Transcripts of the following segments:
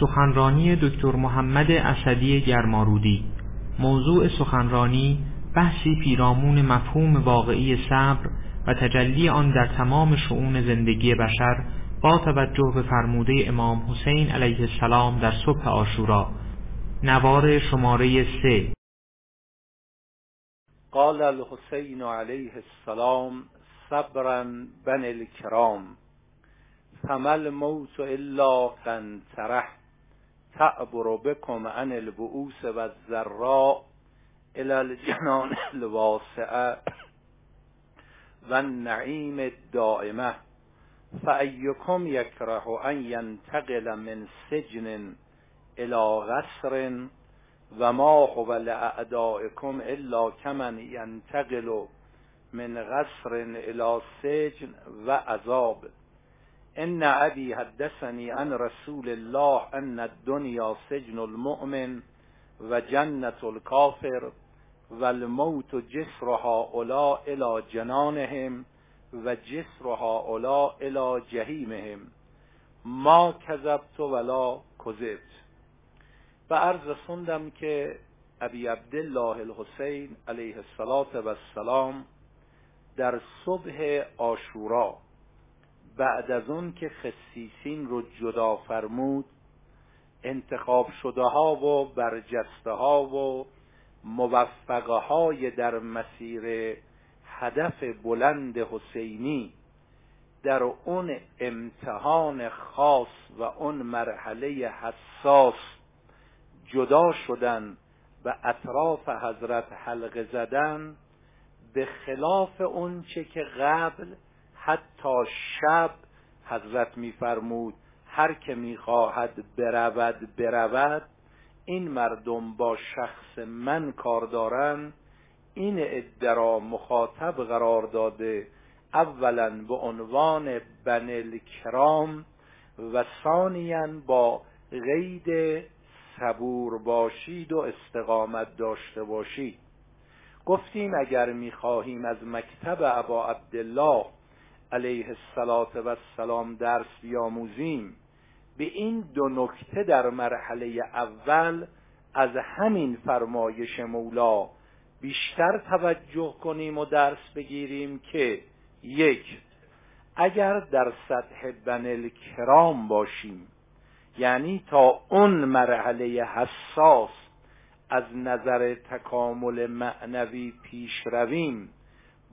سخنرانی دکتر محمد اسدی گرمارودی. موضوع سخنرانی بحثی پیرامون مفهوم واقعی صبر و تجلی آن در تمام شعون زندگی بشر با توجه به فرموده امام حسین علیه السلام در صبح آشورا. نوار شماره سه. قال الحسین علیه السلام صبرا بن الكرام فمل موت الا قنطره تعبر بكم عن البؤوس و الذراء الى الجنان الواسعه و النعیم الدائمه فأيكم يكره أن ينتقل من سجن إلى غسر وما هو لأعدائكم إلا كمن ينتقل من غسر إلى سجن وعذاب إن أبي حدثني عن رسول الله أن الدنيا سجن المؤمن وجنة الكافر والموت جسر هؤلاء إلى جنانهم و جسر هؤلاء الى جهیمهم ما کذبت ولا کذبت و عرض رسوندم که ابی عبدالله الحسین علیه السلام در صبح آشورا بعد از اون که خصیصین رو جدا فرمود انتخاب شده ها و برجسته ها و موفقه های در مسیر هدف بلند حسینی در اون امتحان خاص و اون مرحله حساس جدا شدن و اطراف حضرت حلقه زدن به خلاف اون چه که قبل حتی شب حضرت میفرمود هر که می‌خواهد برود برود. این مردم با شخص من کار دارند این ادرا مخاطب قرار داده. اولا به عنوان بن کرام و ثانیا با غید صبور باشید و استقامت داشته باشید. گفتیم اگر می‌خواهیم از مکتب ابا عبدالله علیه السلام درس بیاموزیم. به این دو نکته در مرحله اول از همین فرمایش مولا بیشتر توجه کنیم و درس بگیریم که یک اگر در سطح بن کرام باشیم یعنی تا اون مرحله حساس از نظر تکامل معنوی پیش رویم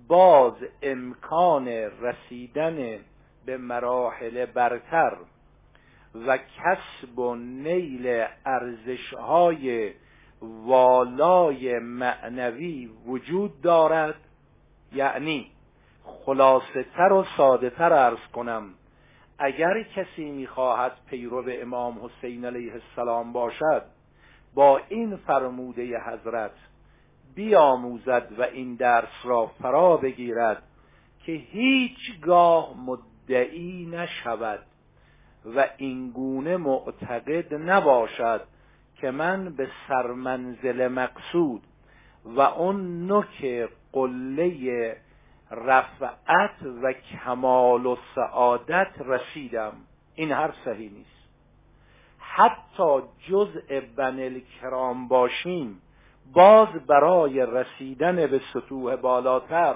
باز امکان رسیدن به مراحل برتر و کسب و نیل ارزشهای والای معنوی وجود دارد. یعنی خلاصه تر و ساده تر ارز کنم اگر کسی می‌خواهد پیرو امام حسین علیه السلام باشد با این فرموده حضرت بیاموزد و این درس را فرا بگیرد که هیچگاه مدعی نشود و اینگونه معتقد نباشد که من به سرمنزل مقصود و اون نوک قله رفعت و کمال و سعادت رسیدم. این هر صحیح نیست. حتی جزء بن کرام باشیم باز برای رسیدن به سطوح بالاتر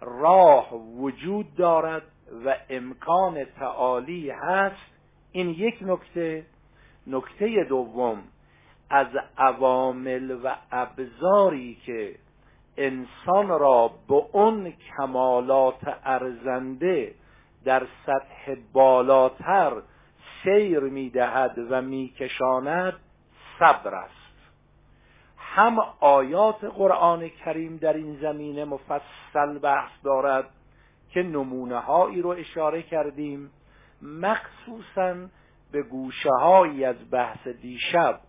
راه وجود دارد و امکان تعالی هست. این یک نکته. نکته دوم از عوامل و ابزاری که انسان را به اون کمالات ارزنده در سطح بالاتر سیر می‌دهد و میکشاند صبر است. هم آیات قرآن کریم در این زمینه مفصل بحث دارد که نمونه هایی رو اشاره کردیم مخصوصا به گوشه هایی از بحث دیشب.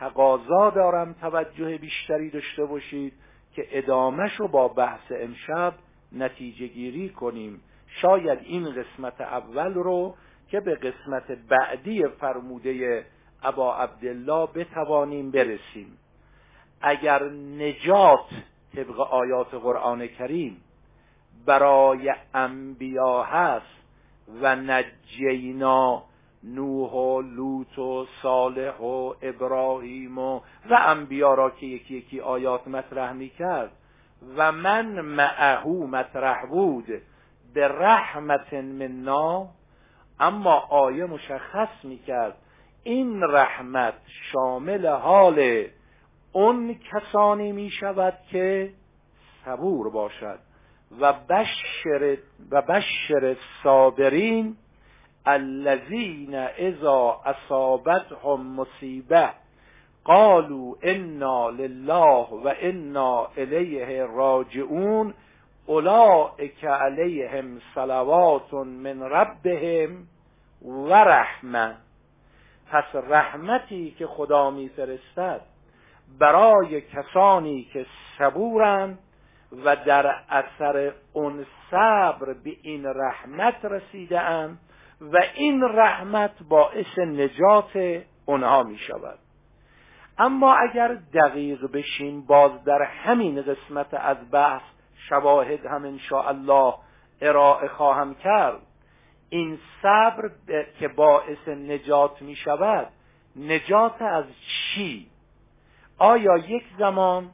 تقاضا دارم توجه بیشتری داشته باشید که ادامش رو با بحث امشب نتیجه گیری کنیم. شاید این قسمت اول رو که به قسمت بعدی فرموده ابا عبدالله بتوانیم برسیم. اگر نجات طبق آیات قرآن کریم برای انبیا هست و نجینا نوح و لوط و صالح و ابراهیم و و انبیا را که یکی یکی آیات مطرح می‌کرد و من معهو مطرح بود به رحمت منا اما آیه مشخص می‌کرد این رحمت شامل حال اون کسانی می شود که صبور باشد و بشر و بشر صابرین الذین اذا اصابتهم مصیبه قالوا انا لله و انا الیه راجعون اولئک علیهم صلوات من ربهم و رحمه. پس رحمتی که خدا میفرستد برای کسانی که صبورند و در اثر اون صبر به این رحمت رسیده اند و این رحمت باعث نجات اونها می شود اما اگر دقیق بشیم باز در همین قسمت از بحث شواهد هم الله ارائه خواهم کرد. این صبر که باعث نجات می شود نجات از چی؟ آیا یک زمان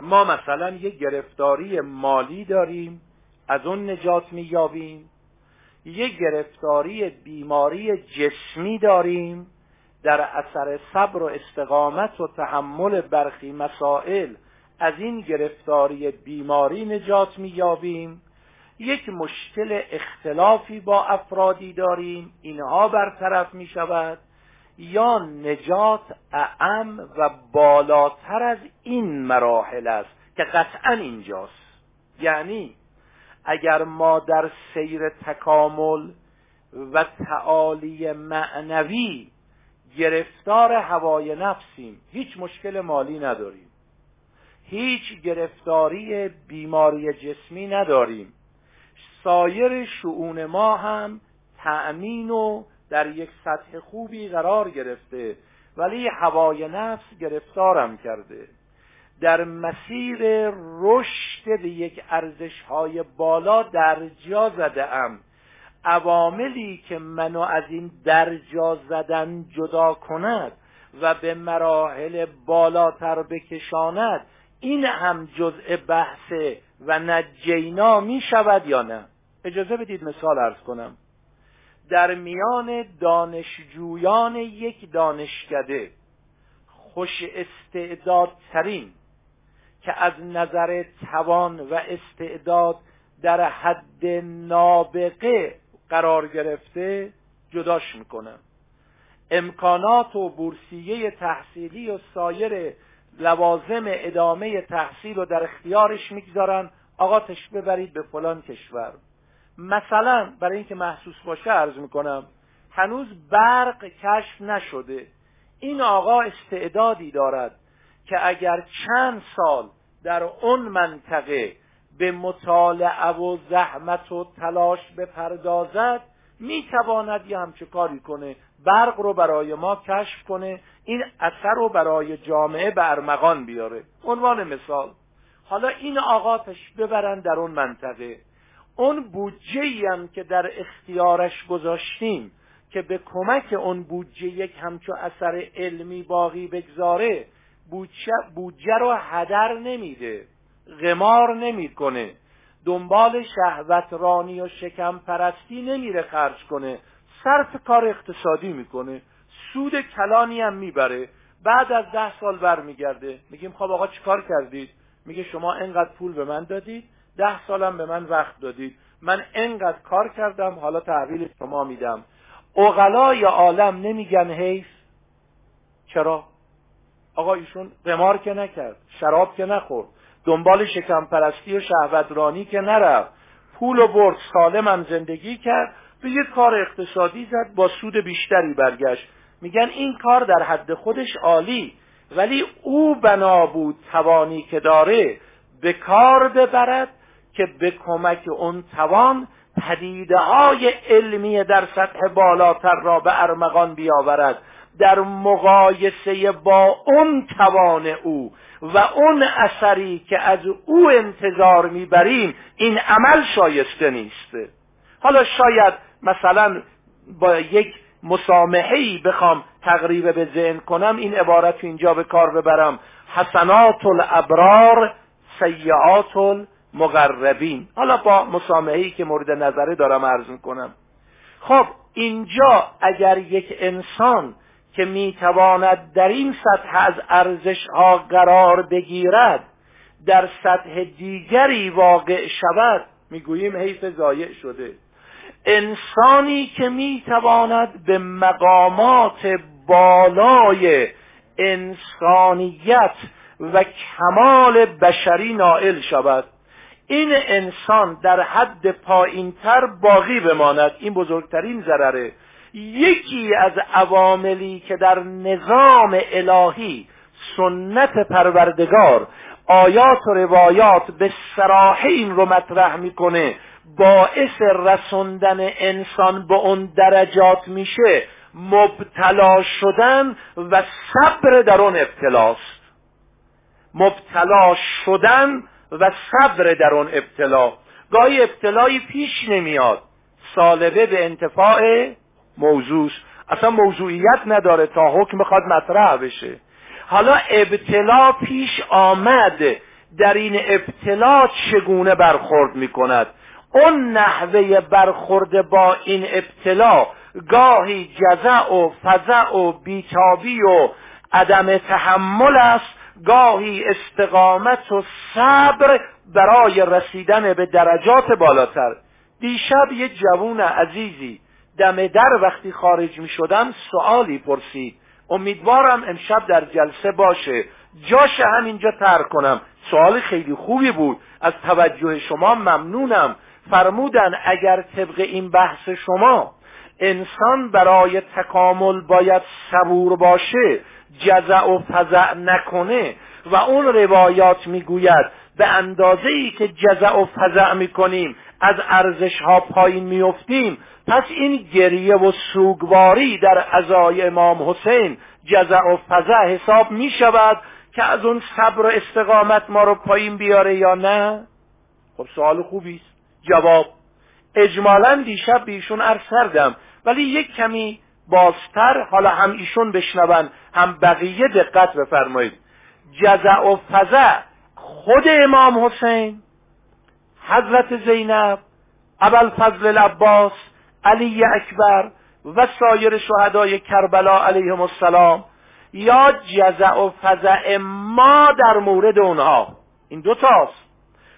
ما مثلا یک گرفتاری مالی داریم از اون نجات می یابیم یک گرفتاری بیماری جسمی داریم در اثر صبر و استقامت و تحمل برخی مسائل از این گرفتاری بیماری نجات مییابیم؟ یک مشکل اختلافی با افرادی داریم اینها برطرف می شود یا نجات اعم و بالاتر از این مراحل است که قطعا اینجاست. یعنی اگر ما در سیر تکامل و تعالی معنوی گرفتار هوای نفسیم هیچ مشکل مالی نداریم. هیچ گرفتاری بیماری جسمی نداریم. سایر شعون ما هم تأمین و در یک سطح خوبی قرار گرفته ولی هوای نفس گرفتارم کرده. در مسیر رشد به یک ارزش های بالا درجا زده ام. عواملی که منو از این درجا زدن جدا کند و به مراحل بالاتر بکشاند این هم جزء بحث و نجینا می شود یا نه. اجازه بدید مثال ارز کنم. در میان دانشجویان یک دانشکده خوش استعدادترین که از نظر توان و استعداد در حد نابغه قرار گرفته جداش می‌کنم امکانات و بورسیه تحصیلی و سایر لوازم ادامه تحصیل رو در اختیارش می‌گذارن. آقا تش ببرید به فلان کشور. مثلا برای اینکه محسوس باشه عرض می‌کنم هنوز برق کشف نشده. این آقا استعدادی دارد که اگر چند سال در اون منطقه به مطالعه و زحمت و تلاش بپردازد می‌تواند یه همچه کاری کنه. برق رو برای ما کشف کنه این اثر رو برای جامعه به ارمغان بیاره. عنوان مثال. حالا این آقا ببرن در اون منطقه. اون بودجه هم که در اختیارش گذاشتیم که به کمک اون بودجه یک همچو اثر علمی باقی بگذاره بودجه رو هدر نمیده غمار نمی‌کنه دنبال شهوت رانی و شکم پرستی نمیره خرج کنه صرف کار اقتصادی می‌کنه سود کلانی هم می‌بره بعد از ده سال برمیگرده. میگیم خب آقا چیکار کردید؟ میگه شما انقدر پول به من دادید؟ ده سالم به من وقت دادید. من انقدر کار کردم حالا تحویل شما میدم. اغلای عالم نمیگن حیف. چرا؟ آقا ایشون قمار که نکرد شراب که نخورد دنبال شکم پرستی و شهوترانی که نرفت. پول و برد سالمم زندگی کرد به یک کار اقتصادی زد با سود بیشتری برگشت. میگن این کار در حد خودش عالی ولی او بنا بود توانی که داره به کار ببرد که به کمک اون توان پدیده های علمی در سطح بالاتر را به ارمغان بیاورد در مقایسه با اون توان او و اون اثری که از او انتظار می‌بریم این عمل شایسته نیست. حالا شاید مثلا با یک مسامحهی بخوام تقریب به ذهن کنم این عبارت اینجا به کار ببرم. حسنات الابرار سیعات المقربین حالا با مسامحهی که مورد نظره دارم عرض کنم خب اینجا اگر یک انسان که می‌تواند در این سطح از ارزش ها قرار بگیرد در سطح دیگری واقع شود می‌گوییم حیف ضایع شده. انسانی که می‌تواند به مقامات بالای انسانیت و کمال بشری نائل شود. این انسان در حد پایینتر باقی بماند. این بزرگترین ضرره. یکی از عواملی که در نظام الهی سنت پروردگار آیات و روایات به سراحه این رو مطرح می‌کنه باعث رسوندن انسان به اون درجات میشه مبتلا شدن و صبر در اون ابتلاست. مبتلا شدن و صبر در اون ابتلا. گاهی ابتلایی پیش نمیاد. سالبه به انتفاع موضوع اصلا موضوعیت نداره تا حکم بخواد مطرح بشه. حالا ابتلا پیش آمد. در این ابتلا چگونه برخورد می کند اون نحوه برخورد با این ابتلا گاهی جزع و فضع و بیتابی و عدم تحمل است. گاهی استقامت و صبر برای رسیدن به درجات بالاتر. دیشب یه جوون عزیزی دم در وقتی خارج می شدم سوالی پرسید. امیدوارم امشب در جلسه باشه. جاش همینجا ترک کنم. سوال خیلی خوبی بود. از توجه شما ممنونم. فرمودن اگر طبق این بحث شما انسان برای تکامل باید صبور باشه جزع و فزع نکنه و اون روایات می‌گوید به اندازه ای که جزع و فزع می‌کنیم از ارزش ها پایین میفتیم پس این گریه و سوگواری در ازای امام حسین جزع و فزع حساب می شود که از اون صبر و استقامت ما رو پایین بیاره یا نه؟ خب سوال خوبی است. جواب اجمالا دیشب بیشون عرض کردم ولی یک کمی بازتر حالا هم ایشون بشنون هم بقیه دقت بفرمایید. جزع و فزع خود امام حسین حضرت زینب ابل فضل العباس علی اکبر و سایر شهدای کربلا علیهم السلام یا جزع و فزع ما در مورد اونها. این دو تاست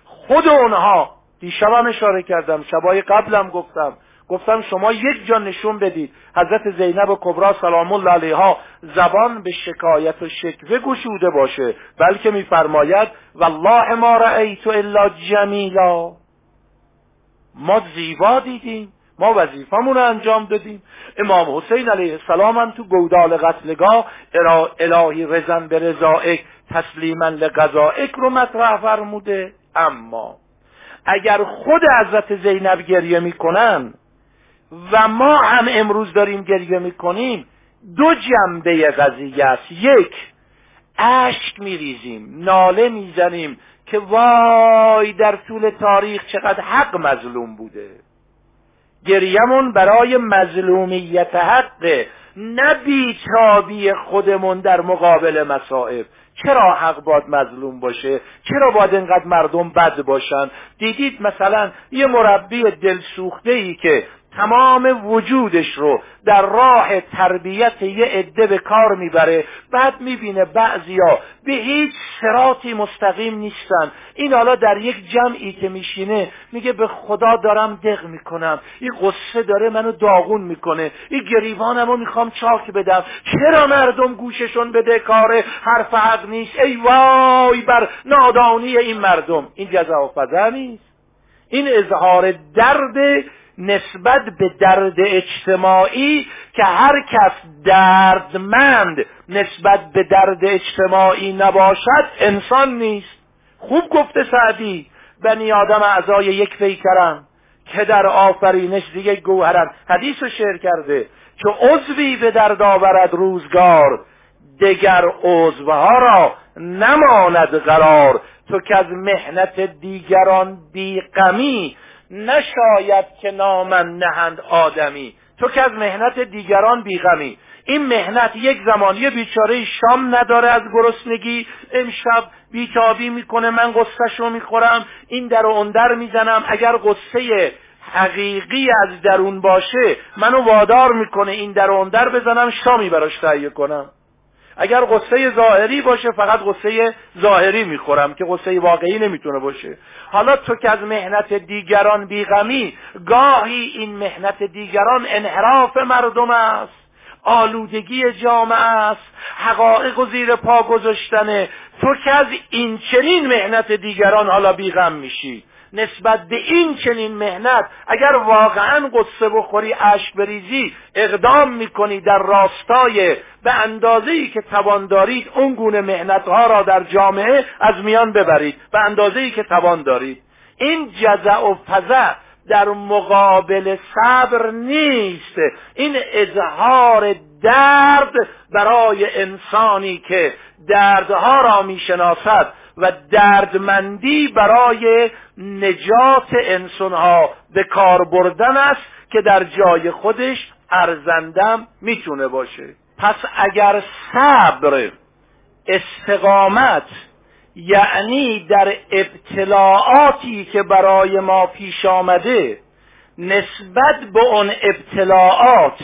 خود اونها دیشبم اشاره کردم شبای قبلم گفتم. گفتم شما یک جا نشون بدید. حضرت زینب و کبرا سلام الله علیها زبان به شکایت و شکوه گشوده باشه. بلکه میفرماید والله ما رأیت الا جمیلا. ما زیبا دیدیم. ما وظیفمون رو انجام دادیم. امام حسین علیه السلام هم تو گودال قتلگاه الهی رزن به رضائک تسلیما لقضائک رو مطرح فرموده. اما اگر خود حضرت زینب گریه می‌کنن و ما هم امروز داریم گریه می‌کنیم. دو جنبه قضیه است. یک اشک میریزیم ناله می‌زنیم که وای در طول تاریخ چقدر حق مظلوم بوده. گریمون برای مظلومیت حقه نه بیتابی خودمون در مقابل مسائب چرا حق باید مظلوم باشه؟ چرا باید انقدر مردم بد باشن؟ دیدید مثلا یه مربی دلسوخته ای که تمام وجودش رو در راه تربیت یه عده به کار می‌بره. بعد می‌بینه بعضیا به هیچ سراتی مستقیم نیستن. این حالا در یک جمعی که میشینه میگه به خدا دارم دق می‌کنم. این قصه داره منو داغون می‌کنه. این گریوانم رو می‌خوام چاک بدم. چرا مردم گوششون بده کاره حرف حق نیست. ای وای بر نادانی این مردم. این جزا و نیست. این اظهار درد نسبت به درد اجتماعی که هر کس دردمند نسبت به درد اجتماعی نباشد انسان نیست. خوب گفته سعدی بنی آدم اعضای یک پیکرن که در آفرینش دیگه گوهرن حدیث رو شعر کرده که عضوی به درد آورد روزگار دگر عضوها را نماند قرار. تو که از مهنت دیگران بیقمی نشاید که نامن نهند آدمی. تو که از مهنت دیگران بیغمی. این مهنت یک زمان یه بیچاره شام نداره از گرسنگی. امشب بیتابی می‌کنه من قصهش رو می‌خورم این در و اون در می‌زنم. اگر قصه حقیقی از درون باشه منو وادار می‌کنه این در و اون در بزنم شامی براش تهیه کنم. اگر قصه ظاهری باشه فقط قصه ظاهری می‌خورم که قصه واقعی نمی‌تونه باشه. حالا تو که از مهنت دیگران بیغمی گاهی این مهنت دیگران انحراف مردم است آلودگی جامعه است حقایق و زیر پا گذاشتنه. تو که از این چنین مهنت دیگران حالا بیغم میشی. نسبت به این چنین مهنت اگر واقعا قصه بخوری اشک بریزی اقدام می‌کنی در راستای به اندازه ای که توان دارید اون گونه مهنت ها را در جامعه از میان ببرید. به اندازه ای که توان دارید. این جزع و فزع در مقابل صبر نیست. این اظهار درد برای انسانی که دردها را می‌شناسد. و دردمندی برای نجات انسانها به کار بردن است که در جای خودش ارزندم می‌تونه باشه. پس اگر صبر استقامت یعنی در ابتلاعاتی که برای ما پیش آمده نسبت به اون ابتلاعات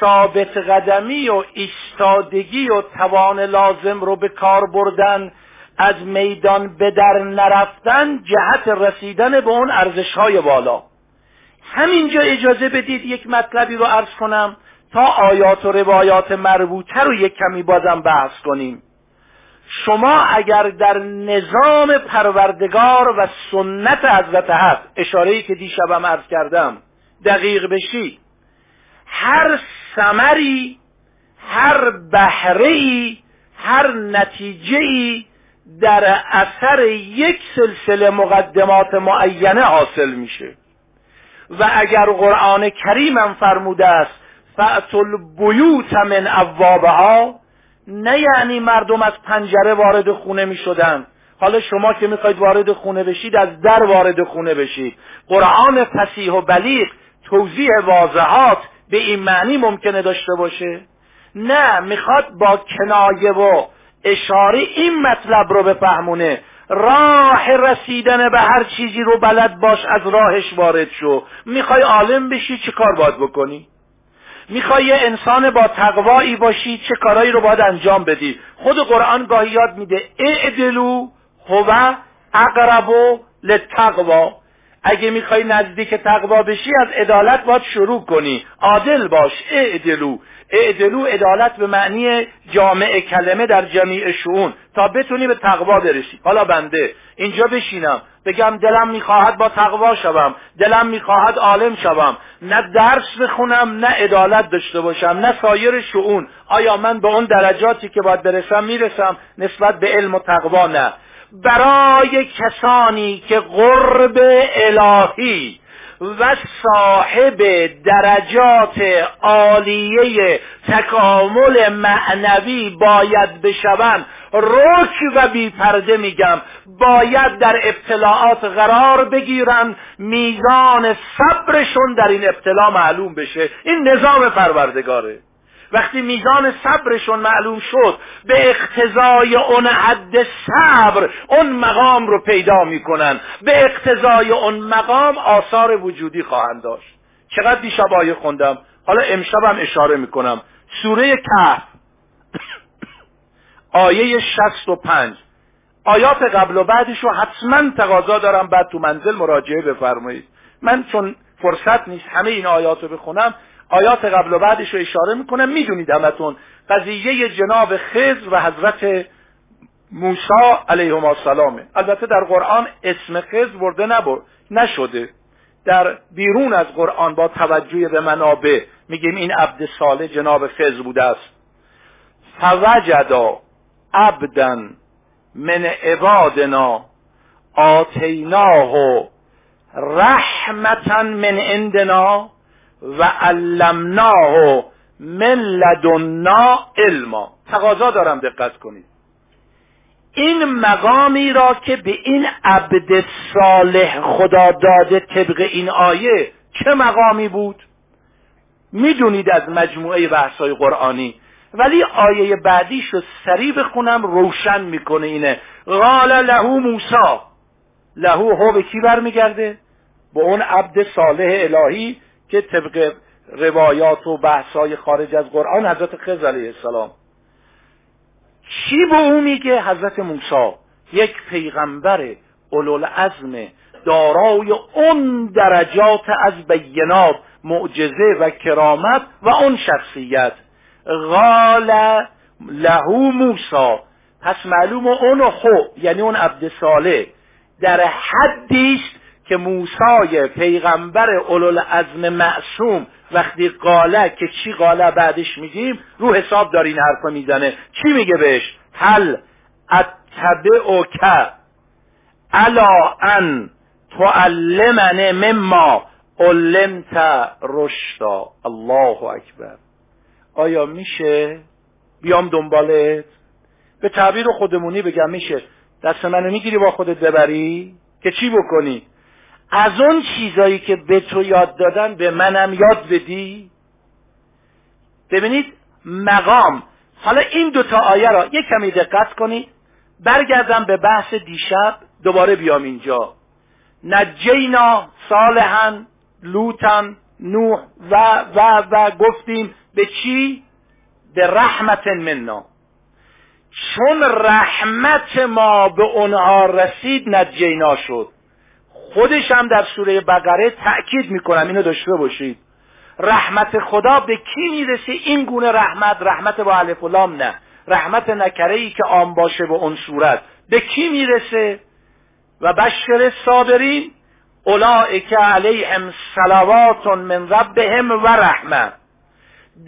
ثابت قدمی و ایستادگی و توان لازم رو به کار بردن از میدان به در نرفتن جهت رسیدن به اون ارزش های بالا. همینجا اجازه بدید یک مطلبی رو عرض کنم تا آیات و روایات مربوطه رو یک کمی بازم بحث کنیم. شما اگر در نظام پروردگار و سنت حضرت حق ای که دیشبم عرض کردم دقیق بشی هر سمری هر بهره هر نتیجه در اثر یک سلسله مقدمات معینه حاصل میشه. و اگر قرآن کریمم فرموده است فأتوا البیوت من ابوابها نه یعنی مردم از پنجره وارد خونه می شدن حالا شما که می‌خواید وارد خونه بشید از در وارد خونه بشید. قرآن فسیح و بلیغ توضیح واضحات به این معنی ممکنه داشته باشه؟ نه می‌خواد با کنایه و اشاره این مطلب رو بفهمونه. راه رسیدن به هر چیزی رو بلد باش از راهش وارد شو. می‌خوای عالم بشی چه کار باید بکنی؟ می‌خوای یه انسان با تقوایی باشی چه کارایی رو باید انجام بدی؟ خود قرآن گاهی یاد میده اعدلو هو اقرب للتقوا. اگه می‌خوای نزدیک تقوا بشی از عدالت باید شروع کنی. عادل باش اعدلو. اعدلو عدالت به معنی جامع کلمه در جمیع شعون تا بتونی به تقوا برسی. حالا بنده اینجا بشینم بگم دلم می‌خواهد با تقوا شوم دلم می‌خواهد عالم شوم. نه درس بخونم نه عدالت داشته باشم نه سایر شعون. آیا من به اون درجاتی که باید برسم می‌رسم؟ نسبت به علم و تقوا نه. برای کسانی که قرب الهی و صاحب درجات عالیه تکامل معنوی باید بشوند رک و بی پرده میگم. باید در ابتلاعات قرار بگیرن میزان صبرشون در این ابتلا معلوم بشه. این نظام پروردگاره. وقتی میزان صبرشون معلوم شد به اقتضای اون حد صبر اون مقام رو پیدا می‌کنن. به اقتضای اون مقام آثار وجودی خواهند داشت. چقدر دیشب آیه خوندم؟ حالا امشبم اشاره می‌کنم. سوره کهف آیه شست و پنج. آیات قبل و بعدش رو حتما تقاضا دارم بعد تو منزل مراجعه بفرمایید. من چون فرصت نیست همه این آیات رو بخونم آیات قبل و بعدش رو اشاره می‌کنم می‌دونید همتون قضیه جناب خضر و حضرت موسی علیه السلامه. البته در قرآن اسم خضر برده نبر نشده. در بیرون از قرآن با توجه به منابع میگیم این عبد صالح جناب خضر بوده است. فوجدا عبدا من عبادنا آتیناه رحمتا من عندنا. و علمناه من لدنا علما. تقاضا دارم دقت کنید. این مقامی را که به این عبد صالح خدا داده طبق این آیه چه مقامی بود؟ می‌دونید از مجموعه بحثای قرآنی ولی آیه بعدیش رو سریع بخونم روشن می‌کنه اینه. قال لهو موسا لهو هو به کی برمیگرده؟ به اون عبد صالح الهی که طبق روایات و بحثای خارج از قرآن حضرت خضر علیه السلام. چی به او میگه؟ حضرت موسی یک پیغمبر اولوالعزم دارای اون درجات از بینات معجزه و کرامت و اون شخصیت. قال لهو موسا پس معلوم اون خو یعنی اون عبد صالح در حدی که موسای پیغمبر اولوالعزم معصوم وقتی قاله که چی قاله بعدش میگیم؟ رو حساب داره این حرفا می‌زنه. چی میگه بهش؟ هل اتبعک الا ان تعلمنه مما علمت رشدا. الله اکبر. آیا میشه؟ بیام دنبالت. به تعبیر خودمونی بگم میشه. دست منو می‌گیری با خودت ببری. که چی بکنی؟ از اون چیزایی که به تو یاد دادن به منم یاد بدی. ببینید مقام. حالا این دوتا آیه را یک کمی دقت کنید. برگردم به بحث دیشب. دوباره بیام اینجا. نجینا صالحا لوتن نوح و و و گفتیم به چی؟ به رحمت منا. چون رحمت ما به اونها رسید نجینا شد. خودش هم در سوره بقره تأکید می‌کنم اینو داشته باشید. رحمت خدا به کی می‌رسه؟ این گونه رحمت رحمت با الف لام نه. رحمت نکره ای که آن باشه به اون صورت. به کی می‌رسه؟ و بشر صابرین اولئک علیهم صلوات من ربهم و رحمه.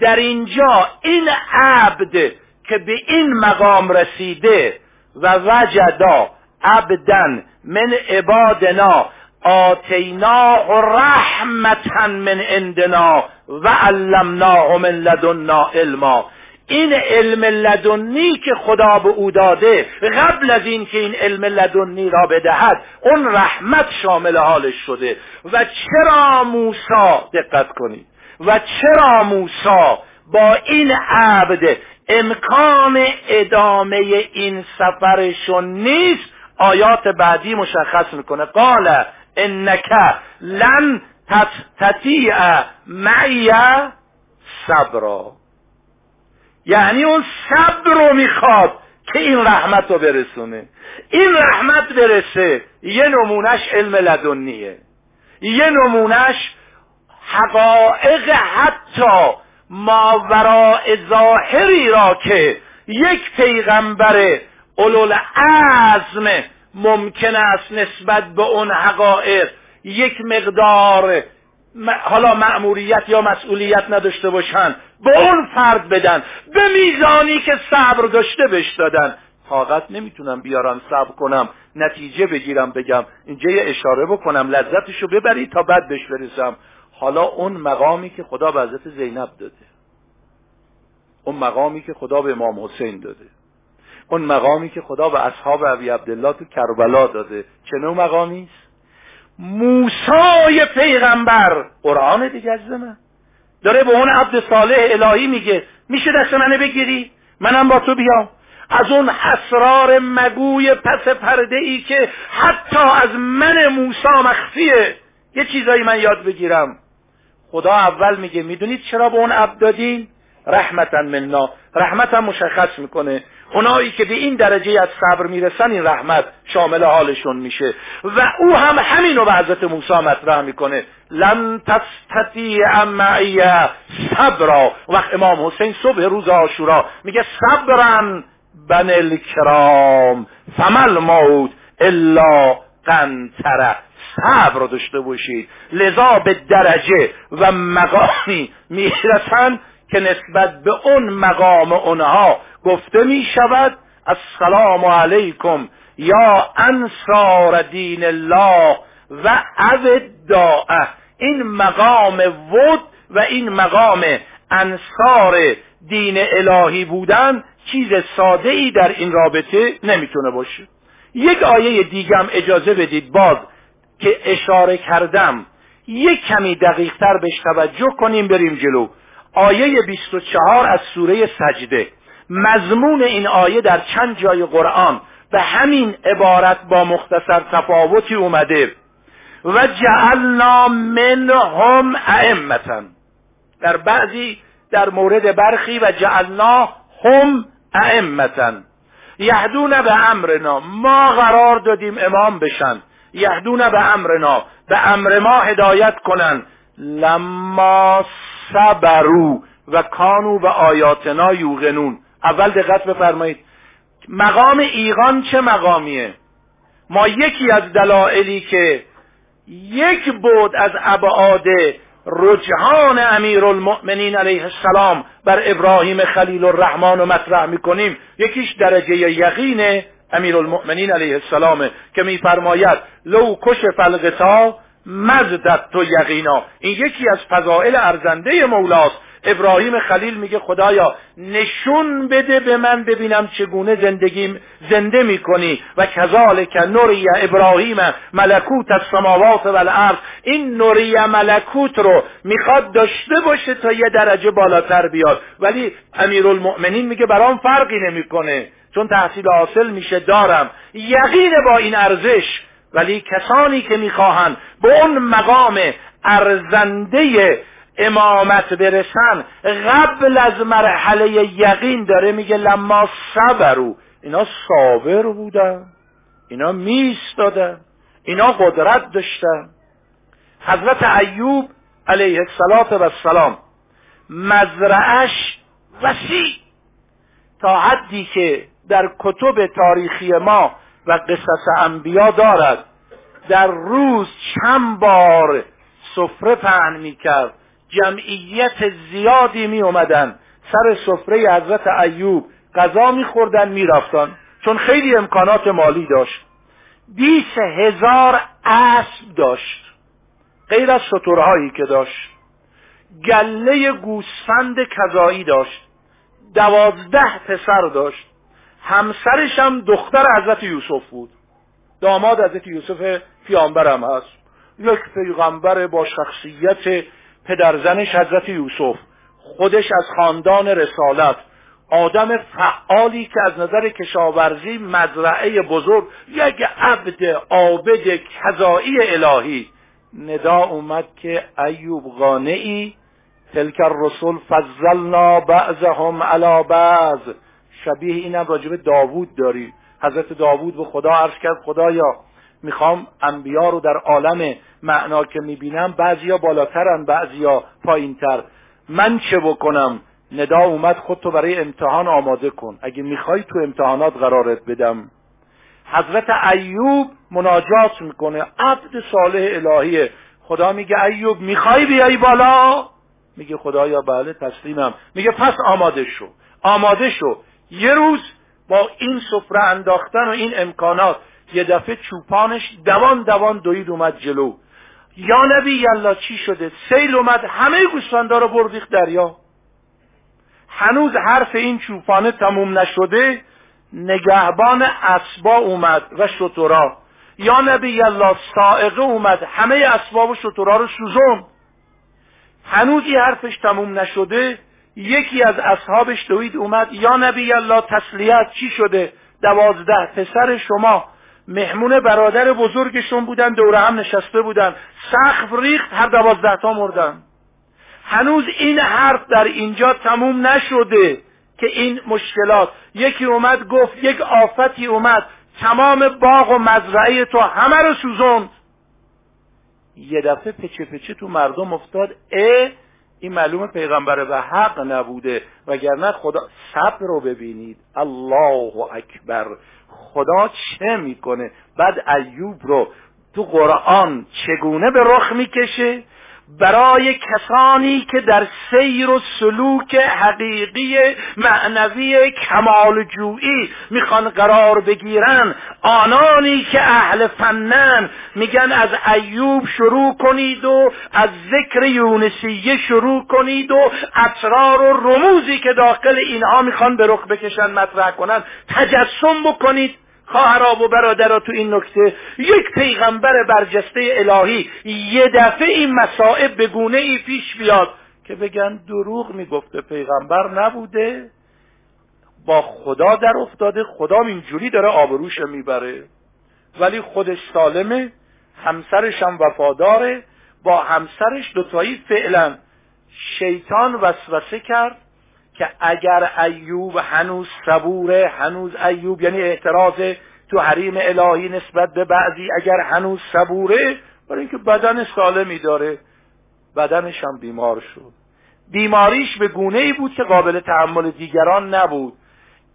در اینجا این عبد که به این مقام رسیده و وجدا عبدن من عبادنا آتیناه رحمتا من عندنا و علمناه من لدنا علما. این علم لدنی که خدا به او داده قبل از این که این علم لدنی را بدهد اون رحمت شامل حالش شده. و چرا موسا دقت کنید؟ و چرا موسا با این عبد امکان ادامه این سفرشون نیست؟ آیات بعدی مشخص می‌کنه. قال انک لن تستطیع معی صبرا یعنی اون صبر رو می‌خواد که این رحمت رو برسونه. این رحمت برسه یه نمونش علم لدنیه. یه نمونش حقایق حتی ماوراء ظاهری را که یک پیغمبر اولوالعزم ممکن است نسبت به اون حقایق یک مقدار حالا مأموریت یا مسئولیت نداشته باشن به اون فرد بدن به میزانی که صبر داشته بش دادن. طاقت نمی‌تونم بیارم صبر کنم نتیجه بگیرم بگم اینجا یه اشاره بکنم لذتشو ببری تا بعد بهش برسم. حالا اون مقامی که خدا به حضرت زینب داده اون مقامی که خدا به امام حسین داده. اون مقامی که خدا به اصحاب ابی عبدالله تو کربلا داده. چه نوع مقامی است؟ موسای پیغمبر. قرآن دیگه از من. داره به اون عبد صالح الهی میگه میشه دست منه بگیری؟ منم با تو بیام. از اون اسرار مگوی پس پرده ای که حتی از من موسا مخفیه. یه چیزایی من یاد بگیرم. خدا اول میگه می‌دونید چرا به اون عبد دادین؟ رحمتا منا. رحمتا مشخص می‌کنه. اونایی که به این درجه از صبر می‌رسن این رحمت شامل حالشون میشه. و او هم همینو به حضرت موسی مطرح می‌کنه. لن تستطیع معی صبرا. وقت امام حسین صبح روز آشورا میگه صبرن بن الکرام. فمل موت الا قنطره صبر داشته باشید. لذا به درجه و مقامی می‌رسن که نسبت به اون مقام اونها گفته می شود السلام علیکم یا انصار دین الله و داعه این مقام ود و این مقام انصار دین الهی بودن چیز ساده ای در این رابطه نمی‌تونه باشه. یک آیه دیگم اجازه بدید باز که اشاره کردم. یک کمی دقیقتر بهش توجه کنیم بریم جلو. آیه 24 از سوره سجده. مضمون این آیه در چند جای قرآن به همین عبارت با مختصر تفاوتی اومده. و جعلنا منهم ائمتا. در بعضی در مورد برخی و جعلنا هم ائمتا. یهدون به امرنا. ما قرار دادیم امام بشن. یهدون به امرنا. به امر ما هدایت کنن. لما صبرو و کانو به آیاتنا یوغنون اول دقت بفرمایید. مقام ایقان چه مقامیه؟ ما یکی از دلایلی که یک بود از ابعاد رجحان امیر المؤمنین علیه السلام بر ابراهیم خلیل الرحمن رو مطرح می‌کنیم. یکیش درجه یقین امیر المؤمنین علیه السلامه که میفرماید لو کش فلقتا مزدت تو یقینا. این یکی از فضائل ارزنده مولاست. ابراهیم خلیل میگه خدایا نشون بده به من ببینم چگونه زندگیم زنده می‌کنی. و کذالک نوری ابراهیم ملکوت از سماوات و الارض این نوری ملکوت رو می‌خواد داشته باشه تا یه درجه بالاتر بیاد. ولی امیرالمؤمنین میگه برام فرقی نمی‌کنه. چون تحصیل حاصل میشه دارم. یقین با این ارزش ولی کسانی که می‌خواهند به اون مقام ارزنده امامت برسن قبل از مرحله یقین داره میگه لما صبرو اینا صابر بودن. اینا میستادن اینا قدرت داشتن. حضرت ایوب علیه السلام مزرعش وسیع. تا حدی که در کتب تاریخی ما و قصص انبیا دارد. در روز چند بار سفره پهن می‌کرد. جمعیت زیادی می اومدن سر سفره حضرت ایوب غذا میخوردن می‌رفتن. چون خیلی امکانات مالی داشت. بیس هزار اسب داشت. غیر از شطورهایی که داشت. گله گوسفند کذایی داشت. دوازده پسر داشت. همسرش هم دختر حضرت یوسف بود. داماد حضرت یوسف پیامبرم هست. یک پیغمبر با شخصیت پدرزنش حضرت یوسف خودش از خاندان رسالت. آدم فعالی که از نظر کشاورزی مزرعه بزرگ یک عبد عابد کذایی الهی. ندا اومد که ایوب غانعی تلک الرسول فضلنا بعضهم علی بعض. شبیه اینم راجب داوود داری. حضرت داوود به خدا عرض کرد خدایا می‌خوام انبیا رو در عالم معنا که می‌بینم بعضیا بالاترن بعضیا پایینتر. من چه بکنم؟ ندا اومد خودتو برای امتحان آماده کن. اگه می‌خوای تو امتحانات قرارت بدم. حضرت ایوب مناجات می‌کنه. عبد صالح الهیه. خدا میگه ایوب می‌خوای بیای بالا؟ میگه خدایا بله تسلیمم. میگه پس آماده شو. آماده شو. یه روز با این سفره انداختن و این امکانات یه دفعه چوپانش دوان دوان دوید اومد جلو. یا نبی یلا چی شده؟ سیل اومد همه گوسفندا رو بردیخ دریا. هنوز حرف این چوپانه تموم نشده نگهبان اسبا اومد و شطورا. یا نبی یلا سائقه اومد همه اسباب و شطورا رو سوزون. هنوز این حرفش تموم نشده یکی از اصحابش دوید اومد یا نبی الله تسلیت چی شده؟ دوازده پسر شما مهمون برادر بزرگشون بودن دور هم نشسته بودن. سخف ریخت هر دوازده تا مردن. هنوز این حرف در اینجا تموم نشده که این مشکلات. یکی اومد گفت یک آفتی اومد تمام باغ و مزرعه تو همه رو سوزوند. یه دفعه پچه پچه تو مردم افتاد. اه این معلوم پیغمبر به حق نبوده وگرنه خدا صبر رو ببینید. الله اکبر. خدا چه می‌کنه؟ بعد ایوب رو تو قرآن چگونه به رخ می‌کشه؟ برای کسانی که در سیر و سلوک حقیقی معنوی کمال جویی می‌خوان قرار بگیرن آنانی که اهل فنن میگن از ایوب شروع کنید و از ذکر یونسیه شروع کنید و اطرار و رموزی که داخل اینها می‌خوان به رخ بکشن مطرح کنن تجسم بکنید. خواهرا و برادرا تو این نکته یک پیغمبر برجسته الهی یه دفعه این مسائب به گونه ای پیش بیاد که بگن دروغ می‌گفته پیغمبر نبوده با خدا در افتاده خدا اینجوری داره آبروش می‌بره ولی خودش سالمه همسرش هم وفاداره با همسرش دوتایی فعلا شیطان وسوسه کرد. که اگر ایوب هنوز صبوره هنوز ایوب یعنی اعتراض تو حریم الهی نسبت به بعضی اگر هنوز صبوره برای اینکه بدن سالمی داره. بدنش هم بیمار شد. بیماریش به گونه ای بود که قابل تحمل دیگران نبود.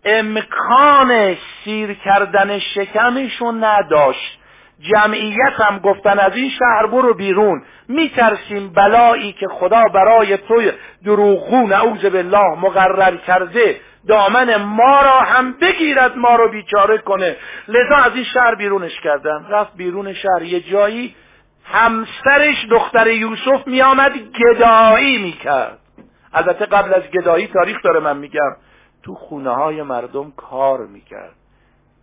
امکان سیر کردن شکمشون نداشت. جمعیت هم گفتن از این شهر برو بیرون. میترسیم بلایی که خدا برای تو دروغو نعوذ بالله مقرر کرده دامن ما را هم بگیرد ما رو بیچاره کنه. لذا از این شهر بیرونش کردن رفت بیرون شهر. یه جایی همسرش دختر یوسف میآمد گدایی می‌کرد. البته قبل از گدایی تاریخ داره من میگم. تو خونه های مردم کار می‌کرد.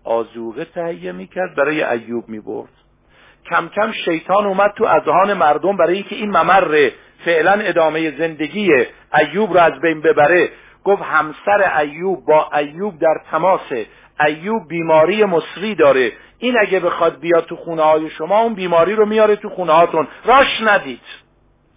آزوغه تهیه می‌کرد برای ایوب می‌برد. کم کم شیطان اومد تو اذهان مردم برای اینکه این ممر فعلا ادامه زندگی ایوب رو از بین ببره. گفت همسر ایوب با ایوب در تماسه ایوب بیماری مصری داره. این اگه بخواد بیاد تو خونه های شما اون بیماری رو میاره تو خونه هاتون. راش ندید.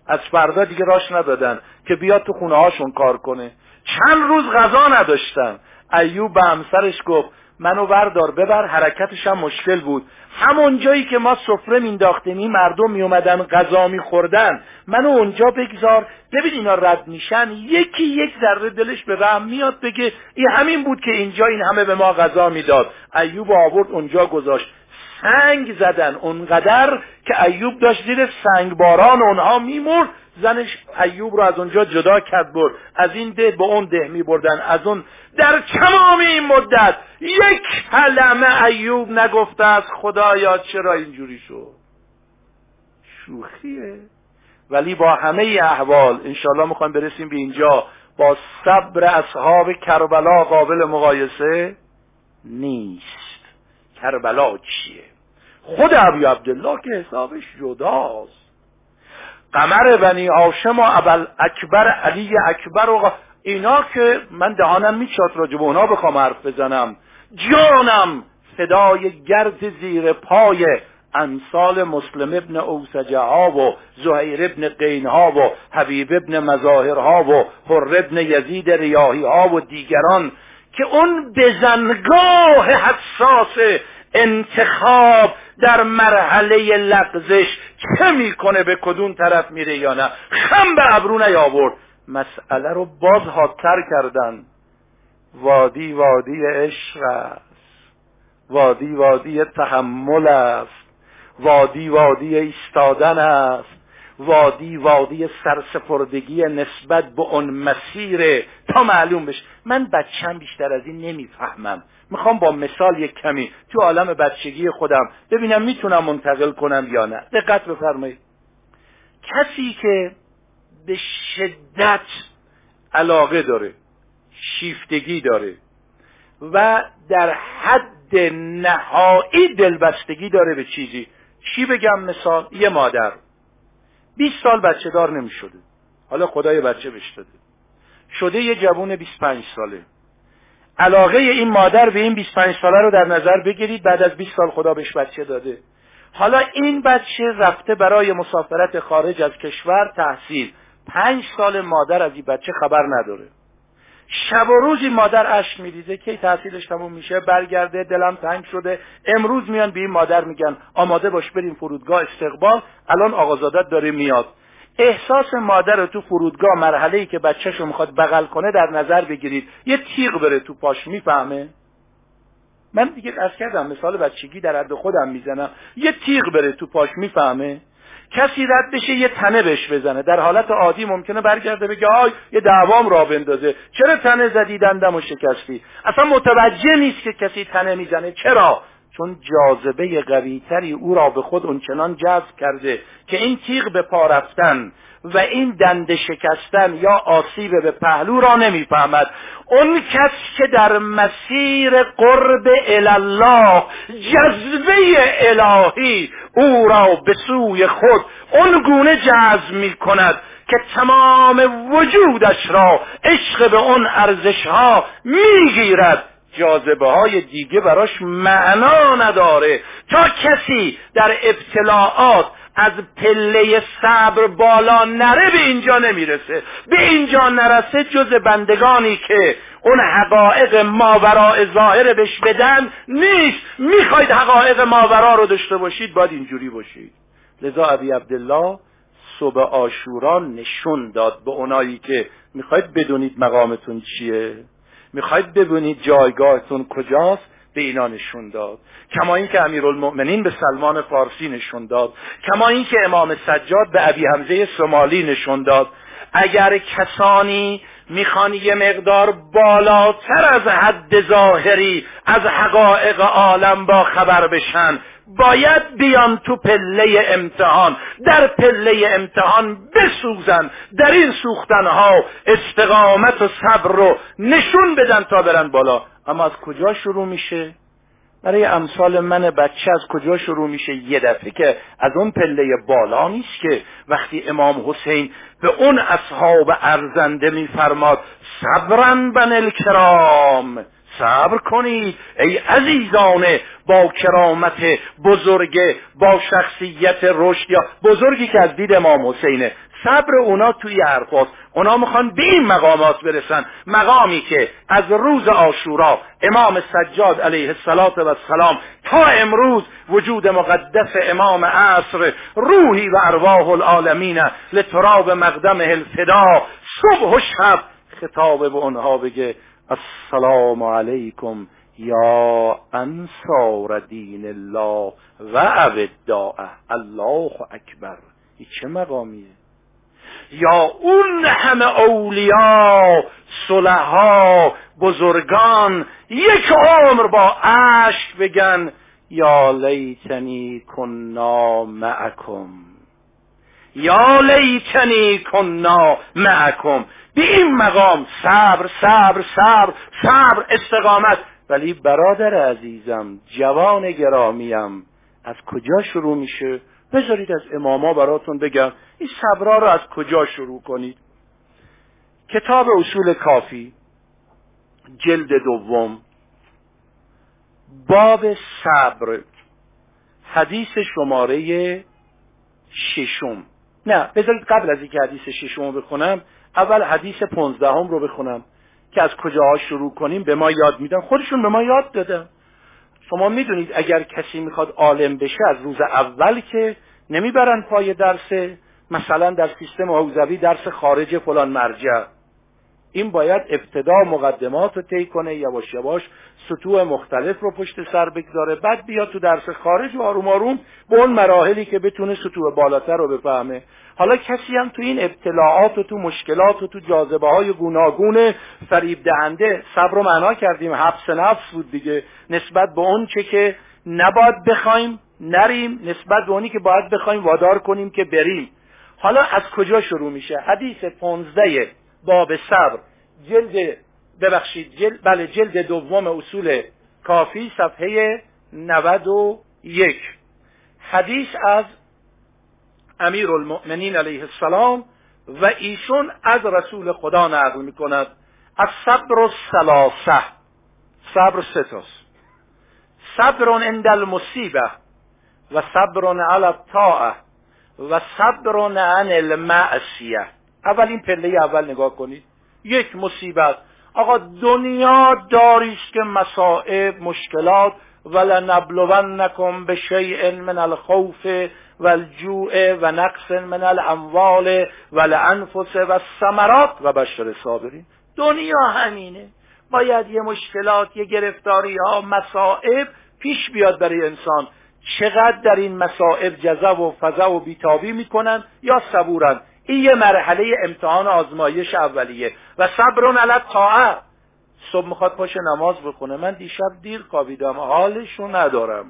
از فردا دیگه راش ندادن که بیاد تو خونه هاشون کار کنه. چند روز غذا نداشتن. ایوب به همسرش گفت منو بردار ببر حرکتش هم مشکل بود. همون جایی که ما سفره مینداختیم این مردم میومدن غذا میخوردن. منو اونجا بگذار ببین اینا رد میشن. یکی یک ذره دلش به رحم میاد بگه این همین بود که اینجا این همه به ما غذا می‌داد. ایوب آورد اونجا گذاشت. سنگ زدن اونقدر که ایوب داشت زیر سنگ باران اونها میمرد. زنش ایوب رو از اونجا جدا کرد برد. از این ده به اون ده می بردن. از اون در تمام این مدت یک کلمه ایوب نگفته از خدایا چرا اینجوری شد؟ شوخیه. ولی با همه احوال انشالله می‌خوایم برسیم به اینجا. با صبر اصحاب کربلا قابل مقایسه نیست. کربلا چیه؟ خود ابی عبدالله که حسابش جداست. قمر بنی هاشم و ابل اکبر علی اکبر و اینا که من دهانم میچاد راجب اونا بخوام حرف بزنم. جانم فدای گرد زیر پای امثال مسلم ابن اوسجه ها و زهیر ابن قین ها و حبیب ابن مظاهر ها و حر ابن یزید ریاهی ها و دیگران که اون بزنگاه حساس انتخاب در مرحله لغزش چه می‌کنه؟ به کدوم طرف میره یا نه؟ خم به ابرو نیاورد. مسئله رو باز حادتر کردن. وادی وادی عشق است. وادی وادی تحمل است. وادی وادی ایستادن است. وادی وادی سرسپردگی نسبت به اون مسیر. تا معلوم بشه. من بچم بیشتر از این نمی‌فهمم. می‌خوام با مثال یک کمی تو عالم بچگی خودم ببینم می‌تونم منتقل کنم یا نه. دقت بفرمایید. کسی که به شدت علاقه داره شیفتگی داره و در حد نهایی دلبستگی داره به چیزی. چی بگم مثال؟ یه مادر. 20 سال بچه دار نمی شده حالا خدای بچه بهش داده. شده یه جوون 25 ساله. علاقه این مادر به این 25 ساله رو در نظر بگیرید بعد از 20 سال خدا بهش بچه داده. حالا این بچه رفته برای مسافرت خارج از کشور تحصیل. پنج سال مادر از این بچه خبر نداره. شب و روز این مادر اشک میریزه کی تحصیلش تموم میشه برگرده دلم تنگ شده. امروز میان به این مادر میگن آماده باش بریم فرودگاه استقبال الان آقازادت داره میاد. احساس مادر تو فرودگاه مرحله ای که بچهش رو می‌خواد بغل کنه در نظر بگیرید. یه تیغ بره تو پاش می‌فهمه؟ من دیگه از کردم مثال بچگی در حد خودم می‌زنم. یه تیغ بره تو پاش می‌فهمه؟ کسی رد بشه یه تنه بهش بزنه. در حالت عادی ممکنه برگرده بگه آی یه دعوام را بندازه. چرا تنه زدی دندم و شکستی؟ اصلا متوجه نیست که کسی تنه می‌زنه. چرا؟ چون جاذبه قویتری او را به خود اونچنان جذب کرده که این تیغ به پا رفتن و این دنده شکستن یا آسیب به پهلو را نمی‌فهمد. اون کس که در مسیر قرب الله جذبه الهی او را به سوی خود اون گونه جذب می کند که تمام وجودش را عشق به اون ارزش ها می‌گیرد. جاذبه های دیگه براش معنا نداره. تا کسی در ابتلاعات از پله صبر بالا نره به اینجا نمی‌رسه. به اینجا نرسه جز بندگانی که اون حقایق ماورا ظاهر بش بدن نیست. می‌خواید حقایق ماورا رو داشته باشید باید اینجوری باشید. لذا ابی عبدالله صبح آشورا نشون داد به اونایی که می‌خواید بدونید مقامتون چیه. می‌خواید ببینید جایگاهتون کجاست؟ به اینا نشون داد. کما اینکه امیرالمؤمنین به سلمان فارسی نشون داد. کما اینکه امام سجاد به ابی حمزه سومالی نشون داد. اگر کسانی می‌خوان یه مقدار بالاتر از حد ظاهری از حقایق عالم با خبر بشن باید بیان تو پله امتحان. در پله امتحان بسوزن. در این سوختنها استقامت و صبر رو نشون بدن تا برن بالا. اما از کجا شروع میشه؟ برای امثال من بچه از کجا شروع میشه؟ یه دفعه که از اون پله بالا نیست که وقتی امام حسین به اون اصحاب ارزنده میفرماد صبرن بن الکرام. صبر کنید ای عزیزان با کرامت بزرگ با شخصیت رشد یا بزرگی که از دید امام حسینه. صبر اونا توی حرفاست. اونا می‌خوان به این مقامات برسن. مقامی که از روز آشورا امام سجاد علیه السلام تا امروز وجود مقدس امام عصر روحی و ارواح العالمین لتراب مقدم الفدا صبح و شب خطاب به اونها بگه السلام علیکم یا انصار دین الله و اوداعه الله اکبر. این چه مقامیه؟ یا اون همه اولیا صلحا بزرگان یک عمر با عشق بگن یا لیتنی کنا معکم. یا لیتنی کنا معکم. به این مقام صبر صبر صبر صبر استقامت. ولی برادر عزیزم جوان گرامیم از کجا شروع میشه؟ بذارید از اماما براتون بگم. این صبرا رو از کجا شروع کنید؟ کتاب اصول کافی جلد دوم. باب صبر حدیث شماره ششم. نه بذارید قبل از اینکه حدیث ششم رو بخونم اول حدیث پونزدهم رو بخونم که از کجاها شروع کنیم به ما یاد میدن. خودشون به ما یاد دادن. شما می‌دونید اگر کسی می‌خواد عالم بشه از روز اول که نمی‌برن پای درس مثلا در سیستم حوزوی درس خارج فلان مرجع. این باید ابتدا مقدمات رو طی کنه یواش یواش سطوح مختلف رو پشت سر بگذاره بعد بیاد تو درس خارج و آروم آروم به اون مراحلی که بتونه سطوح بالاتر رو بفهمه. حالا کسی هم تو این ابتلاعات و تو مشکلات و تو جاذبه های گوناگون فریب دهنده صبر و معنا کردیم حبس نفس بود دیگه. نسبت به اون چه که نباید بخوایم نریم نسبت به اونی که باید بخوایم وادار کنیم که بریم. حالا از کجا شروع میشه؟ حدیث پونزده باب صبر. جلد ببخشید جلد بله جلد دوم اصول کافی صفحه 91 حدیث از امیر المؤمنین علیه السلام و ایشون از رسول خدا نقل می‌کند. از صبر سلاسه صبر ستاست صبر عند المصیبه و صبر علی الطاعه و صبر عن المعصیه اول این پله اول نگاه کنید. یک مصیبت. آقا دنیا داریست که مصائب مشکلات ولنبلونکم به شیء من الخوف و الجوع و نقص من الاموال و الانفس و الثمرات و بشر صابرین. دنیا همینه. باید یه مشکلات یه گرفتاری ها مصائب پیش بیاد برای انسان. چقدر در این مصائب جزه و فضا و بیتابی می‌کنن یا صبورن؟ این یه مرحله امتحان آزمایش اولیه. و صبرون علی طاعه. صبح می‌خواد پاش نماز بخونه. من دیشب دیر خوابیدم. حالشو ندارم.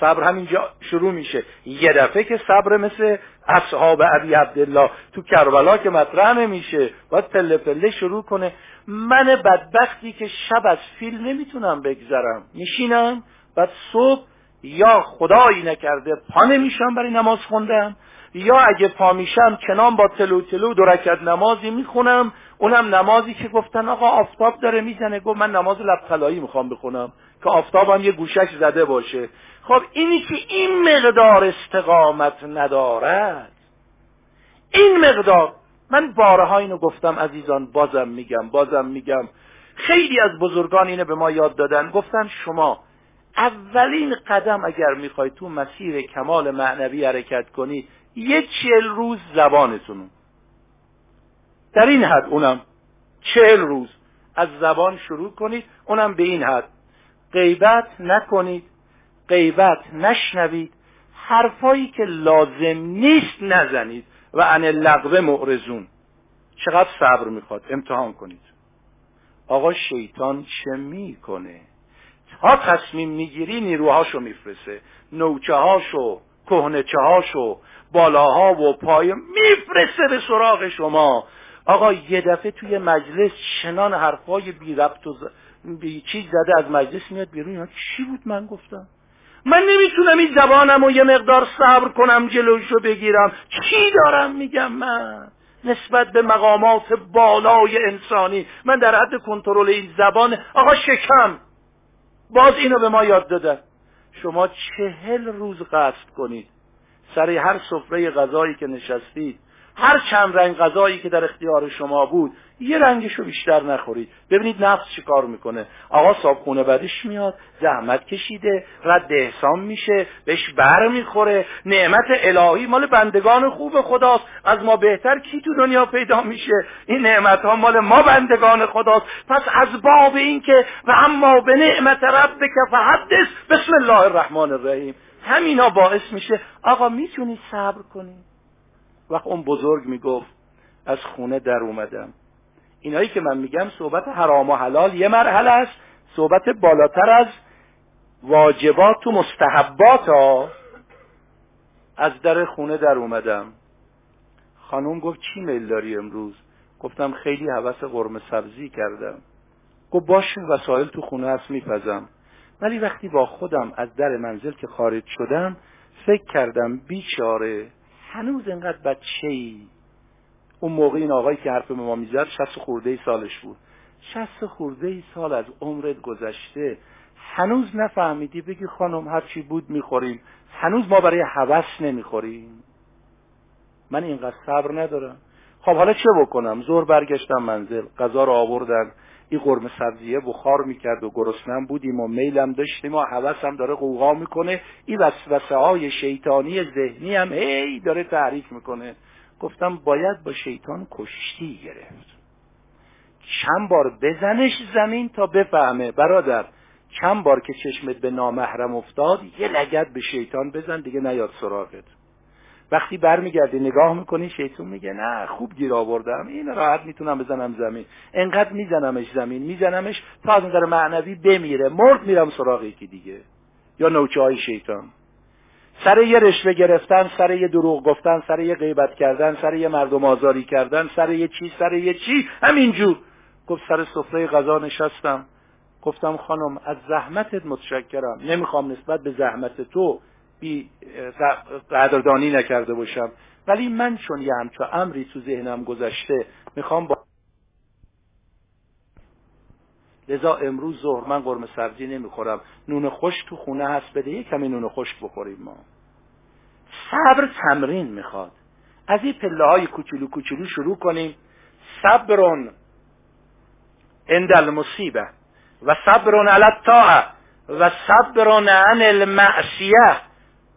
صبر همینجا شروع میشه. یه دفعه که صبر مثل اصحاب ابی عبدالله تو کربلا که مطرح نمیشه. باید پله پله شروع کنه. من بدبختی که شب از فیل نمی‌تونم بگذرم. میشینم. بعد صبح یا خدایی نکرده پا نمیشم برای نماز خوندم یا اگه پا میشم کنام با تلو تلو دو نمازی می‌خونم اونم نمازی که گفتن آقا آفتاب داره می‌زنه گفت من نماز لبطلایی می‌خوام بخونم که آفتابم یه گوشش زده باشه. خب اینی که این مقدار استقامت ندارد. این مقدار من بارها اینو گفتم عزیزان بازم میگم بازم میگم. خیلی از بزرگان اینو به ما یاد دادن. گفتن شما اولین قدم اگر می‌خوای تو مسیر کمال معنوی حرکت کنی یه چهل روز زبانتون. در این حد اونم چهل روز. از زبان شروع کنید اونم به این حد. غیبت نکنید غیبت نشنوید حرفایی که لازم نیست نزنید. و ان لغوه معرزون چقدر صبر می‌خواد امتحان کنید. آقا شیطان چه می‌کنه؟ تا تصمیم می‌گیری نیروهاشو میفرسه نوچه هاشو کهنچه هاشو بالاها و پای میفرسته به سراغ شما. آقا یه دفعه توی مجلس چنان حرفای بی ربط و بی چیز زده از مجلس میاد بیرون. چی بود من گفتم؟ من نمی‌تونم این زبانم و یه مقدار صبر کنم جلوشو بگیرم. چی دارم میگم من؟ نسبت به مقامات بالای انسانی. من در حد کنترل این زبان. آقا شکم. باز اینو به ما یاد دادن. شما چهل روز قصد کنید. سر هر سفره غذایی که نشستید هر چند رنگ غذایی که در اختیار شما بود یه رنگشو بیشتر نخورید. ببینید نفس چی کار می‌کنه. آقا صابخونه بدش میاد زحمت کشیده رد احسان میشه بهش بر می‌خوره. نعمت الهی مال بندگان خوب خداست. از ما بهتر کی تو دنیا پیدا میشه؟ این نعمت ها مال ما بندگان خداست. پس از باب این که و اما به نعمت ربک فحدث بسم الله الرحمن الرحیم. همینا باعث میشه. آقا می‌تونی صبر کنی. وقت اون بزرگ می‌گفت از خونه در اومدم. اینایی که من میگم صحبت حرام و حلال یه مرحله است. صحبت بالاتر از واجبات و مستحبات ها. از در خونه در اومدم. خانوم گفت چی میل داری امروز؟ گفتم خیلی حوس قرمه سبزی کردم. گفت باشه وسایل تو خونه هست میپزم. ولی وقتی با خودم از در منزل که خارج شدم فکر کردم بیچاره هنوز انقدر بچه ای اون موقع این آقایی که حرف به ما می‌زد شست خورده ای سالش بود. شست خورده ای سال از عمرت گذشته. هنوز نفهمیدی؟ بگی خانم هرچی بود می‌خوریم. هنوز ما برای هوس نمی‌خوریم. من اینقدر صبر ندارم. خب حالا چه بکنم؟ زور برگشتم منزل. غذا رو آوردن. این قرمه سبزیه بخار می‌کرد و گرسنم بودیم و میلم داشتیم و حوثم داره قوقا می‌کنه. این وسوسه های شیطانی ذهنی هم هی داره تحریک می‌کنه. گفتم باید با شیطان کشتی گرفت. چند بار بزنش زمین تا بفهمه برادر چند بار که چشمت به نامحرم افتاد یه لگت به شیطان بزن دیگه نیاد سراغت. وقتی برمیگردی نگاه می‌کنی شیطون میگه نه خوب گیر آوردم این راحت می‌تونم بزنم زمین. انقدر میزنمش زمین میزنمش تا از نظر معنوی بمیره مرد میرم سراغ یکی دیگه. یا نوچه های شیطان. سر یه رشوه گرفتن سر یه دروغ گفتن سر یه غیبت کردن سر یه مردم آزاری کردن سر یه چی سر یه چی؟ همینجور. گفت سر سفره غذا نشستم. گفتم خانم از زحمتت متشکرم. نمی‌خوام نسبت به زحمت تو بی قدردانی نکرده باشم. ولی من چون یه همچو امری تو ذهنم گذشته می‌خوام با لذا امروز ظهر من قرمه سبزی نمی‌خورم. نون خوش تو خونه هست بده یه کمی نون خشک بخوریم ما. صبر تمرین می‌خواد. از این پله های کوچولو کوچولو شروع کنیم. صبرون عند المصیبه و صبرون علی الطاعه و صبرون عن المعصیه.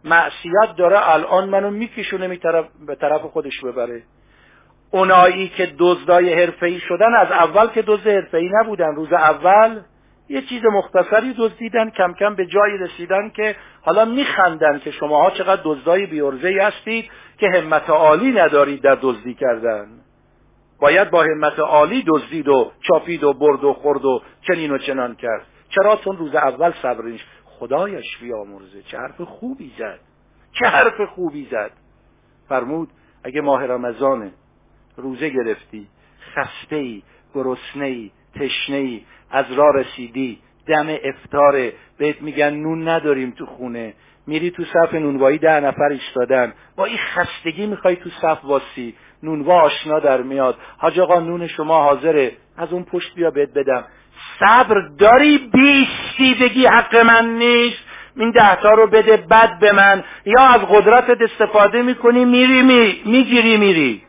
معصیت داره الان منو میکشونه می به طرف خودش ببره. اونایی که دزدای حرفه‌ای شدن از اول که دزد حرفه‌ای نبودن روز اول یه چیز مختصری دزدیدن کم کم به جایی رسیدن که حالا میخندن که شماها چقدر دزدای بیورزه هستید که همت عالی ندارید در دزدی کردن. باید با همت عالی دزدید و چاپید و برد و خورد و چنین و چنان کرد. چرا؟ چون روز اول صبر خدایش بیامرزه. چه حرف خوبی زد. چه حرف خوبی زد. فرمود اگه ماه رمضانه روزه گرفتی خسته ای گرسنه ای تشنه ای از راه رسیدی دم افتاره. بهت میگن نون نداریم تو خونه. میری تو صف نونوایی ده نفر ایستادن. با این خستگی می‌خوای تو صف واسی نونوا آشنا در میاد. حاج آقا نون شما حاضره. از اون پشت بیا بهت بدم. صبر داری؟ بیستی بگی حق من نیست. این دهتا رو بده بد به من. یا از قدرتت استفاده می‌کنی میری می می‌گیری میری.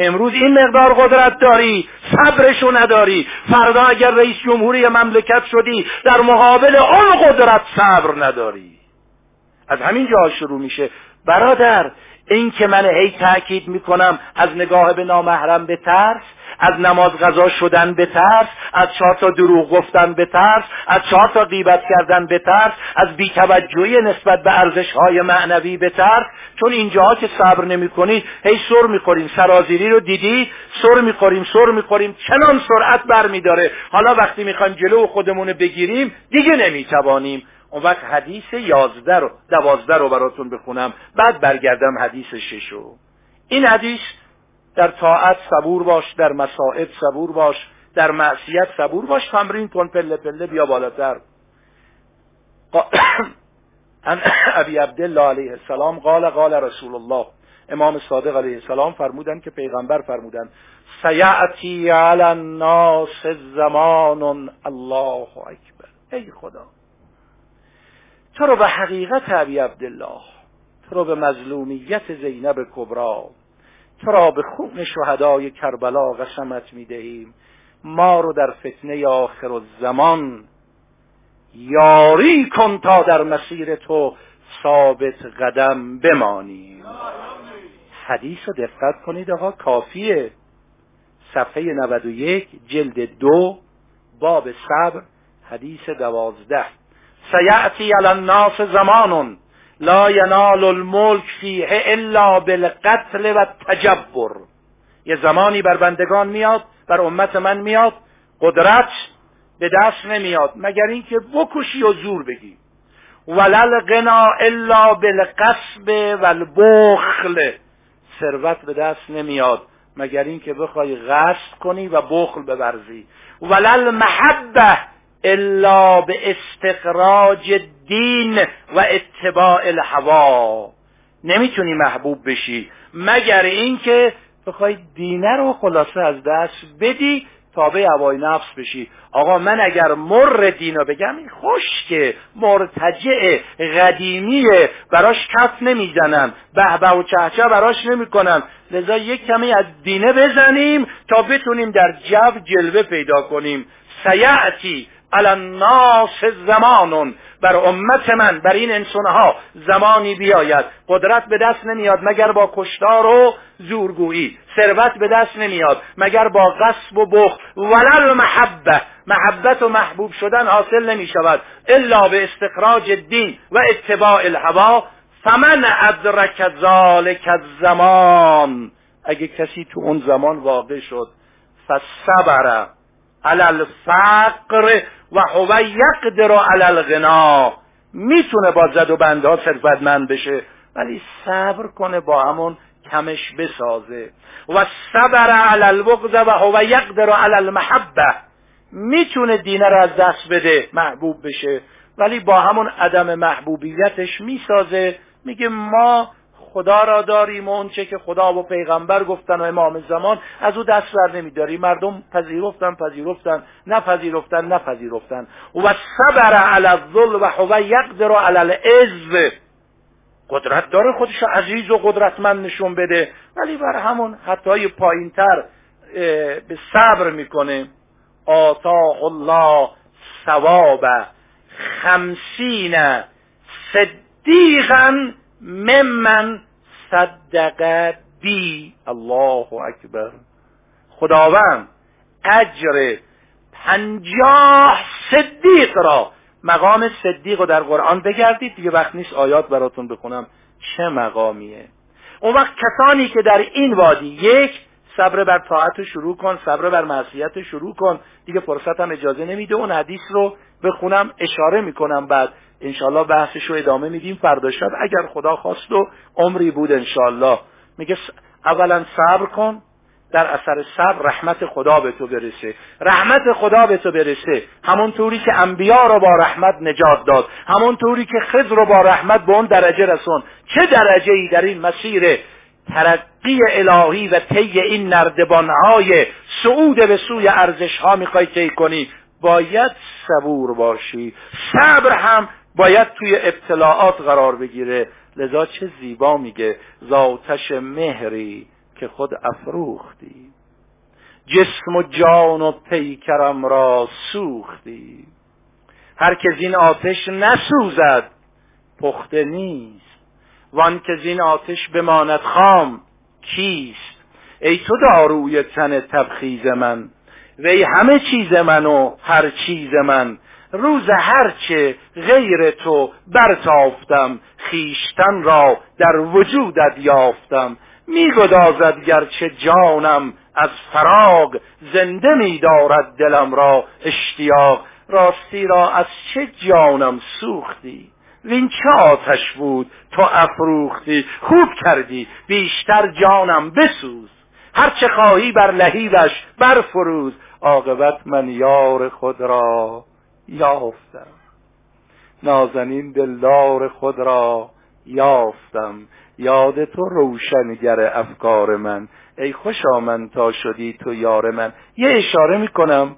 امروز این مقدار قدرت داری صبرشو نداری. فردا اگر رئیس جمهوری مملکت شدی در مقابل اون قدرت صبر نداری. از همین جا شروع میشه. برادر این که من هی تاکید می‌کنم از نگاه به نامحرم به ترس از نماز غذا شدن به ترس از چهار تا دروغ گفتن به ترس از چهار تا غیبت کردن به ترس از بیتوجهی نسبت به ارزش های معنوی به ترس چون اینجاها که صبر نمی کنید هی سر می‌خوریم سرازیری رو دیدی؟ سر می‌خوریم سر می‌خوریم چنان سرعت برمیداره. حالا وقتی می‌خوایم جلو خودمون بگیریم دیگه نمی‌توانیم. اون وقت حدیث یازده رو دوازده رو براتون بخونم. بعد برگردم حدیث ششو. این حدیث در طاعت صبور باش در مسائب صبور باش در معصیت صبور باش تمرین کن پله پله بیا بالاتر. ان ابی عبدالله علیه السلام قال قال رسول الله. امام صادق علیه السلام فرمودن که پیغمبر فرمودن سیعتی علی الناس زمان الله اکبر. ای خدا تو رو به حقیقت ابی عبدالله تو رو به مظلومیت زینب کبرا تو را به خون شهدای کربلا قسمت می‌دهیم؟ ما رو در فتنه آخر زمان یاری کن تا در مسیر تو ثابت قدم بمانیم. حدیث رو دقت کنید آقا کافیه. صفحه 91 جلد دو باب صبر حدیث دوازده. سیعتی الناس زمان. لا ینال الملک فیه الا بالقتل و تجبر یه زمانی بر بندگان میاد بر امت من میاد قدرت به دست نمیاد. مگر اینکه بکشی و زور بگی. ولل غنا الا بالقصب و البخل. ثروت به دست نمیاد. مگر اینکه بخوای غصب کنی و بخل ببرزی ولل محبه الا به استخراج دین و اتباع الهوا. نمی‌تونی محبوب بشی. مگر اینکه بخوای دینه رو خلاصه از دست بدی تابع هوای نفس بشی. آقا من اگر مر دینو بگم این خشکه مرتجع قدیمیه براش کف نمی‌زنم. به و چهچه براش نمی‌کنم. لذا یک کمی از دینه بزنیم تا بتونیم در جو جلوه پیدا کنیم. سیعتی الناس زمان بر امت من بر این انسانها زمانی بیاید. قدرت به دست نمیاد مگر با کشتار و زورگویی. ثروت به دست نمیاد مگر با غصب و بخ ولل محبه محبت و محبوب شدن حاصل نمی شود الا به استخراج دین و اتباع الهوا. فمن ادرک ذالک الزمان. اگه کسی تو اون زمان واقع شد فصبر. علی الفقر و هو یقدر علی الغنا. می‌تونه با زد و بندها ثروتمند بشه ولی صبر کنه با همون کمش بسازه. و صبر علی البغض و هو یقدر علی المحبه می‌تونه دینه رو از دست بده محبوب بشه ولی با همون عدم محبوبیتش می‌سازه. میگه ما خدا را داریم و اونچه که خدا و پیغمبر گفتن و امام زمان از او دست بر نمیداری. مردم پذیرفتن پذیرفتن نپذیرفتن نپذیرفتن. و صبر علی الظل و هو یقدر علی العز قدرت داره خودش عزیز و قدرتمند نشون بده. ولی بر همون حتی پایینتر به صبر می‌کنه. آتا الله ثواب خمسین صدیقا ممن صدق بی الله اکبر. خداوند اجر پنجاه صدیق را مقام صدیق رو در قرآن بگردید. دیگه وقت نیست آیات براتون بخونم. چه مقامیه؟ اون وقت کسانی که در این وادی یک صبر بر طاعت شروع کن صبر بر معصیت شروع کن. دیگه فرصت هم اجازه نمیده اون حدیث رو بخونم اشاره می‌کنم بعد. انشالله بحثش رو ادامه میدیم. فردا شب اگر خدا خواست و عمری بود انشالله میگه اولا صبر کن در اثر صبر رحمت خدا به تو برسه. رحمت خدا به تو برسه. همون طوری که انبیا رو با رحمت نجات داد. همون طوری که خضر رو با رحمت به اون درجه رسون. چه درجه ای در این مسیر ترقی الهی و طی این نردبانهای صعود به سوی ارزش ها می‌خوای طی کنی؟ باید صبور باشی. صبر هم باید توی ابتلاعات قرار بگیره. لذا چه زیبا میگه زاتش مهری که خود افروختی. جسم و جان و پیکرم را سوختی. هر که این آتش نسوزد پخته نیست. وان که زین آتش بماند خام کیست؟ ای تو داروی تن تبخیز من وی همه چیز من و هر چیز من. روز هرچه غیر تو برتافتم خیشتن را در وجودت یافتم. میگدازد گرچه جانم از فراغ زنده میدارد دلم را اشتیاق. راستی را از چه جانم سوختی؟ وین چه آتش بود تو افروختی؟ خوب کردی بیشتر جانم بسوز. هر چه خواهی بر لهیبش برفروز. عاقبت من یار خود را. یافتم. نازنین دلدار خود را یافتم. یاد تو روشنگر افکار من. ای خوشا من تا شدی تو یار من. یه اشاره می‌کنم.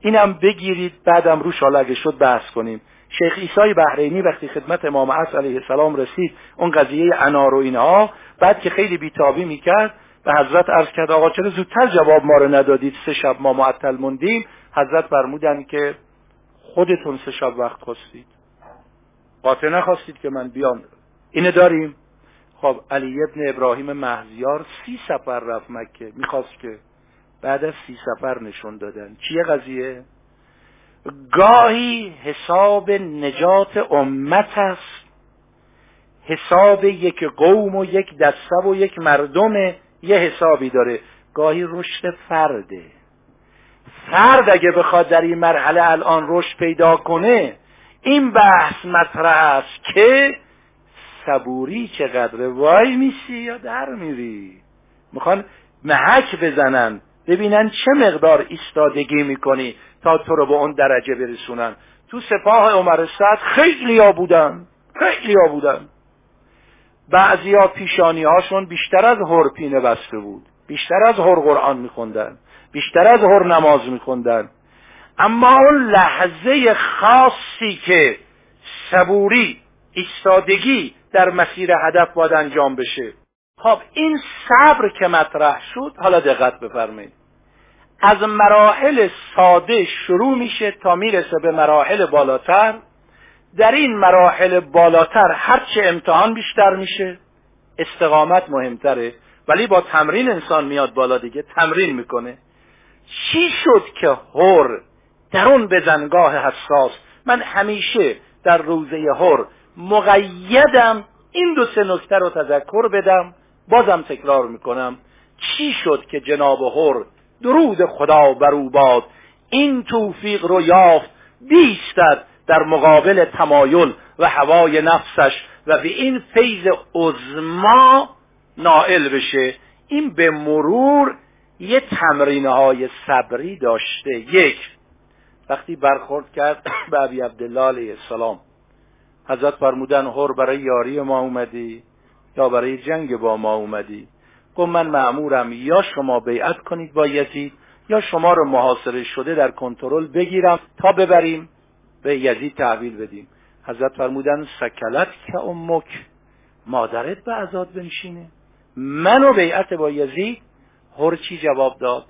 اینم بگیرید بعدم روش حالا اگه شد بحث کنیم. شیخ ایسای بحرینی وقتی خدمت امام عصر علیه السلام رسید اون قضیه انار و اینها بعد که خیلی بیتابی می‌کرد به حضرت عرض کرد آقا چرا زودتر جواب ما رو ندادید؟ سه شب ما معطل موندیم. حضرت فرمودن که خودتون سه شب وقت خواستید. قاطع نخواستید که من بیام. اینه داریم. خب علی ابن ابراهیم مهزیار سی سفر رفت مکه. می‌خواست که بعد از سی سفر نشون دادن. چیه قضیه؟ گاهی حساب نجات امت است. حساب یک قوم و یک دسته و یک مردم یه حسابی داره. گاهی رشد فرده. فرد اگه بخواد در این مرحله الان رشد پیدا کنه این بحث مطرح است که صبوری چقدر وای میسی یا در میری؟ می‌خوان محک بزنن. ببینن چه مقدار ایستادگی می‌کنی تا تو رو به اون درجه برسونن. تو سپاه عمر سعد خیلی ها بودن. خیلی ها بودن. بعضی ها پیشانی هاشون بیشتر از هرپینه بسته بود. بیشتر از هر قرآن میخوندن. بیشتر از هر نماز میخوندن. اما اون لحظه خاصی که صبوری ایستادگی در مسیر هدف باید انجام بشه. خب این صبر که مطرح شد حالا دقت بفرمایید. از مراحل ساده شروع میشه تا می‌رسه به مراحل بالاتر. در این مراحل بالاتر هرچه امتحان بیشتر میشه. استقامت مهمتره. ولی با تمرین انسان میاد بالا دیگه. تمرین می‌کنه. چی شد که هر در اون بزنگاه حساس؟ من همیشه در روزه هر مقیدم. این دو سه نکته رو تذکر بدم بازم تکرار می‌کنم. چی شد که جناب هر درود خدا بر او باد؟ این توفیق رو یافت بیستد در مقابل تمایل و هوای نفسش و به این فیض عظما نائل بشه. این به مرور یه تمرین های صبری داشته. یک وقتی برخورد کرد به ابی عبدالله علیه السلام. حضرت فرمودن هر برای یاری ما اومدی یا برای جنگ با ما اومدی؟ گفت من معمورم یا شما بیعت کنید با یزید یا شما رو محاصره شده در کنترل بگیرم تا ببریم به یزید تحویل بدیم. حضرت فرمودن سکلت که امک مادرت به عذاد بنشینه. منو بیعت با یزید هر چی جواب داد.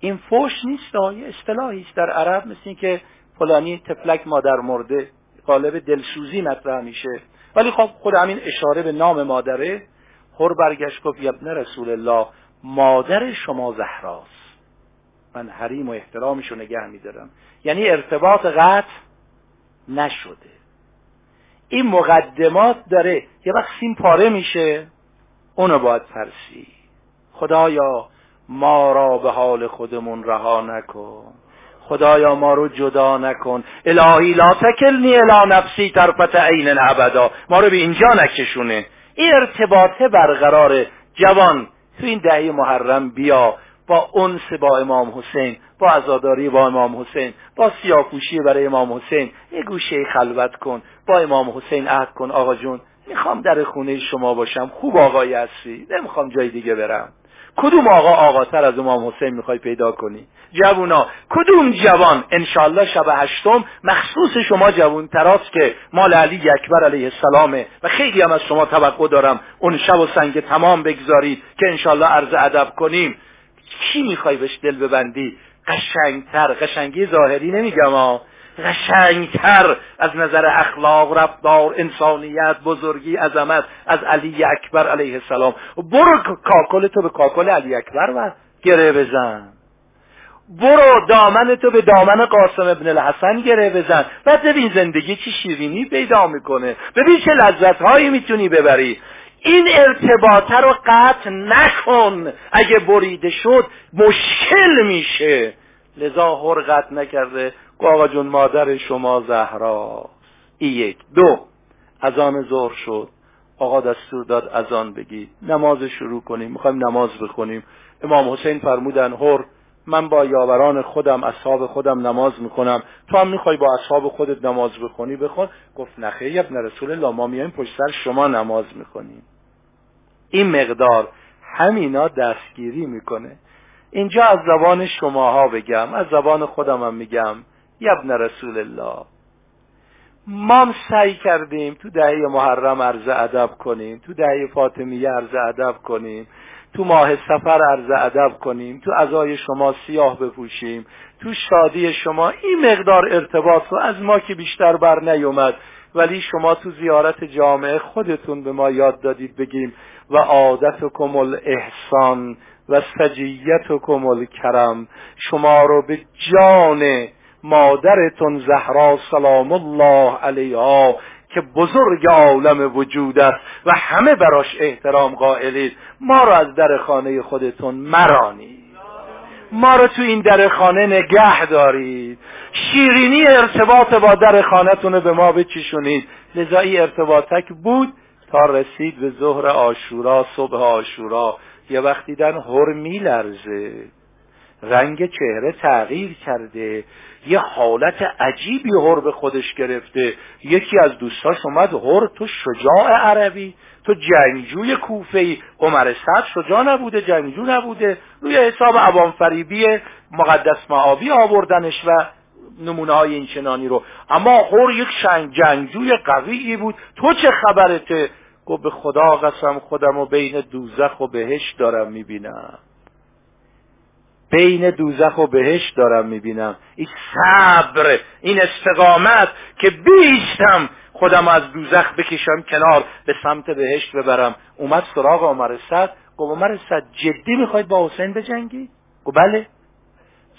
این فوش نیست یه اصطلاحی است. در عرب مثل این که فلانی تفلک مادر مرده قالب دلسوزی مطرح میشه. ولی خب خود همین اشاره به نام مادره هر برگشت گفت یبن رسول الله مادر شما زهراست. من حریم و احترامشو نگه میدارم. یعنی ارتباط قطع نشده. این مقدمات داره یه وقت سیم پاره میشه اونو باید ترسی خدایا ما را به حال خودمون رها نکن. خدایا ما رو جدا نکن. الهی لا تکلنی الی نفسی طرفت عین ابدا. ما رو به اینجا نکشونه. این ارتباطه برقرار جوان. تو این دهه محرم بیا. با انس با امام حسین با عزاداری با امام حسین با سیاپوشی برای امام حسین. یه گوشه خلوت کن. با امام حسین عهد کن. آقا جون می‌خوام در خونه شما باشم. خوب آقایی هستی. نمی‌خوام جای دیگه برم. کدوم آقا آقاتر از امام حسین می‌خوای پیدا کنی؟ جوونا. کدوم جوان؟ انشالله شب هشتم مخصوص شما جوون تراست که مال علی اکبر علیه السلامه و خیلی هم از شما توقع دارم اون شب و سنگ تمام بگذارید که انشالله عرض ادب کنیم. کی می‌خوای بهش دل ببندی؟ قشنگتر قشنگی ظاهری نمیگم ها قشنگتر از نظر اخلاق رفتار انسانیت بزرگی عظمت از علی اکبر علیه السلام. برو کاکل تو به کاکل علی اکبر و گره بزن. برو دامن تو به دامن قاسم ابن الحسن گره بزن. بعد ببین زندگی چی شیرینی پیدا می‌کنه. ببین چه لذت هایی می‌تونی ببری. این ارتباطه رو قطع نکن. اگه بریده شد مشکل میشه. لذا قطع نکرده. آقا جون مادر شما زهرا. ای یک. دو. از آن ظهر شد. آقا دستور داد از آن بگی. نماز شروع کنیم. می‌خوایم نماز بخونیم. امام حسین فرمودن هر من با یاوران خودم اصحاب خودم نماز می‌کنم تو هم می‌خوای با اصحاب خودت نماز بخونی؟ بخون. گفت نخیر ابن رسول الله ما میایم پشت سر شما نماز می‌کنیم این مقدار همینا دستگیری می‌کنه. اینجا از زبان شماها بگم. از زبان خودم هم میگم. یبن رسول الله؟ ما سعی کردیم تو دهه محرم عرض ادب کنیم تو دهه فاطمیه عرض ادب کنیم تو ماه سفر عرض ادب کنیم تو ازای شما سیاه بپوشیم تو شادی شما این مقدار ارتباط رو از ما که بیشتر بر نیومد ولی شما تو زیارت جامعه خودتون به ما یاد دادید بگیم و عادتکم الاحسان و سجیتکم الکرم شما رو به جان مادرتون زهرا سلام الله علیها که بزرگ عالم وجود است و همه براش احترام قائلید. ما رو از در خانه خودتون مرانید. ما رو تو این در خانه نگه دارید. شیرینی ارتباط با در خانهتون رو به ما بچشونید. لذا این ارتباطک بود تا رسید به ظهر آشورا صبح آشورا یه وقت دیدن هر میلرزه رنگ چهره تغییر کرده. یه حالت عجیبی هر به خودش گرفته. یکی از دوستاش اومد هر تو شجاع عربی تو جنگجوی کوفه ای عمر سعد شجاع نبوده جنگجو نبوده. روی حساب عوام فریبی مقدس معابی آوردنش و نمونه های این چنانی رو. اما هر یک جنگجوی قویی بود. تو چه خبرته؟ گفت به خدا قسم خودم و بین دوزخ و بهشت دارم می‌بینم. بین دوزخ و بهشت دارم می‌بینم. این صبر این استقامت که بیستم خودم از دوزخ بکشم کنار به سمت بهشت ببرم. اومد سراغ عمر صد گفت عمر صد جدی می‌خواید با حسین بجنگی؟ گفت بله.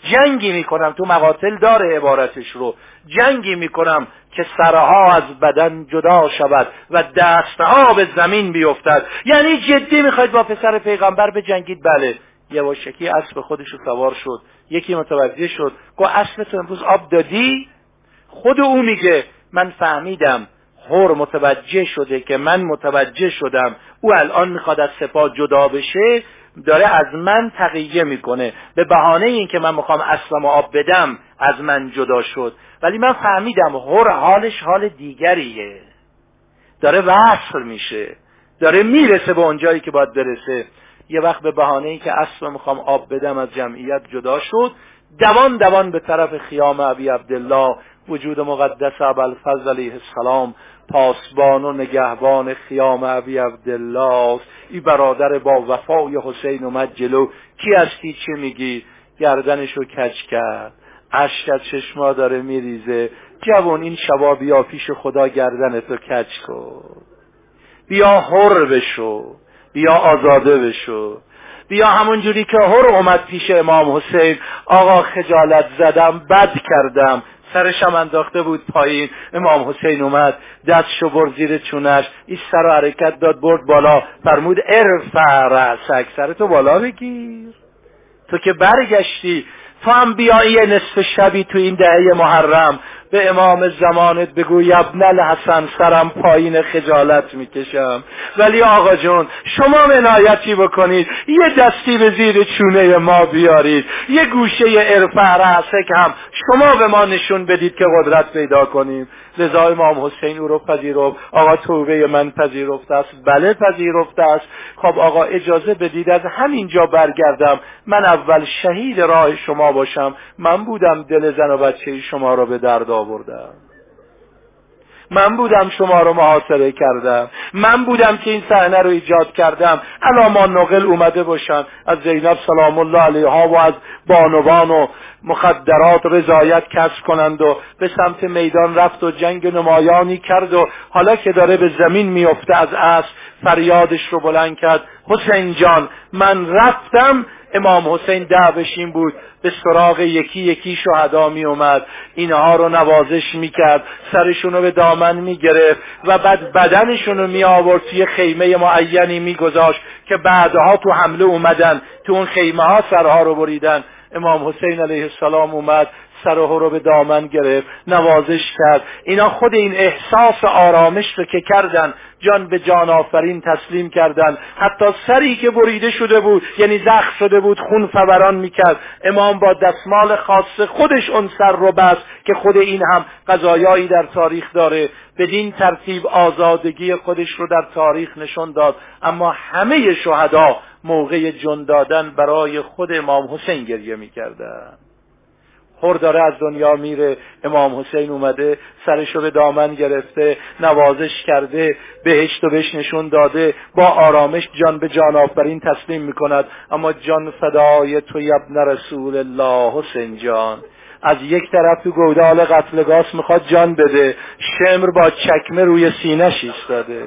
جنگی می‌کنم. تو مقاتل داره عبارتش رو. جنگی می‌کنم که سرها از بدن جدا شود و دستها به زمین بیفتد. یعنی جدی می‌خواید با پسر پیغمبر بجنگید؟ بله. یواشکی اسب خودش رو سوار شد. یکی متوجه شد. گفت اسب تو امروز آب دادی؟ خود او میگه من فهمیدم. هر متوجه شده که من متوجه شدم. او الان می‌خواد از سپاه جدا بشه داره از من تقیه می‌کنه. به بهانه این که من می‌خوام اصلا آب بدم از من جدا شد. ولی من فهمیدم هر حالش حال دیگریه. داره وصل میشه. داره می‌رسه به اونجایی که باید برسه. یه وقت به بهانه که اصلا می‌خوام آب بدم از جمعیت جدا شد. دوان دوان به طرف خیام ابی عبدالله وجود مقدس ابوالفضل علیه السلام پاسبان و نگهبان خیام ابی عبدالله. ای برادر با وفای حسین اومد جلو. کی هستی؟ چه میگی؟ گردنشو کج کرد. اشک از چشما داره میریزه. جوان این شبا بیا پیش خدا گردنتو کج کن. بیا حر بشو. بیا آزاده بشو. بیا همون جوری که هر اومد پیش امام حسین آقا خجالت زدم بد کردم. سرشم انداخته بود پایین. امام حسین اومد دستشو برد زیر چونش این سر و حرکت داد برد بالا. فرمود ارفع رأسک سرتو بالا بگیر. تو که برگشتی تو هم بیایی نصف شبی تو این دهه محرم. به امام زمانت بگو یبن الحسن سرم پایین خجالت می‌کشم. ولی آقا جون شما منایتی بکنید. یه دستی به زیر چونه ما بیارید. یه گوشه ارفع رعسک هم شما به ما نشون بدید که قدرت پیدا کنیم. لذا امام حسین او رو پذیرفت آقا توبه من پذیرفته است. بله پذیرفته است. خب آقا اجازه بدید از همینجا برگردم. من اول شهید راه شما باشم. من بودم دل زن و بچه شما را به درد آوردم. من بودم شما رو محاصره کردم. من بودم که این صحنه رو ایجاد کردم. ما نقل اومده باشن. از زینب سلام الله علیها و از بانوان و مخدرات رضایت کسب کنند و به سمت میدان رفت و جنگ نمایانی کرد و حالا که داره به زمین میفته از اسب فریادش رو بلند کرد. حسین جان من رفتم امام حسین دعوش این بود به سراغ یکی یکی شهدا می اومد اینها رو نوازش می‌کرد سرشون رو به دامن می‌گرفت و بعد بدنشون رو می آورد توی خیمه معینی میگذاشت که بعدها تو حمله اومدن تو اون خیمه ها سرها رو بریدن. امام حسین علیه السلام اومد سر رو به دامن گرفت نوازش کرد. اینا خود این احساس آرامش رو که کردن جان به جان آفرین تسلیم کردن. حتی سری که بریده شده بود یعنی زخم شده بود خون فوران می‌کرد. امام با دستمال خاص خودش اون سر رو بست که خود این هم قضایایی در تاریخ داره. بدین ترتیب آزادگی خودش رو در تاریخ نشون داد. اما همه شهدا موقع جن دادن برای خود امام حسین گریه می‌کردن. خور داره از دنیا میره. امام حسین اومده سرشو به دامن گرفته نوازش کرده بهشت و بهش نشون داده با آرامش جان به جان آفرین تسلیم می‌کند. اما جان فدای تو یبن رسول الله حسین جان. از یک طرف تو گودال قتلگاس می‌خواد جان بده. شمر با چکمه روی سینه ایستاده.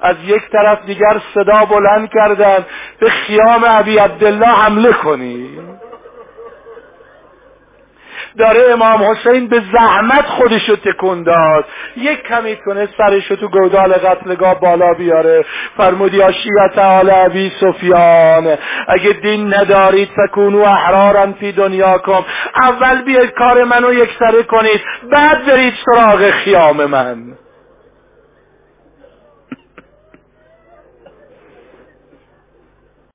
از یک طرف دیگر صدا بلند کردند به خیام ابی عبدالله حمله کنید داره امام حسین به زحمت خودشو تکون داد. یک کمی تونه سرشو تو گودال قتلگاه بالا بیاره. فرمود یا شیعت آل ابی سفیان اگه دین ندارید فکونو احرارا فی دنیاکم اول بیاید کار منو یکسره کنید بعد برید سراغ خیام من.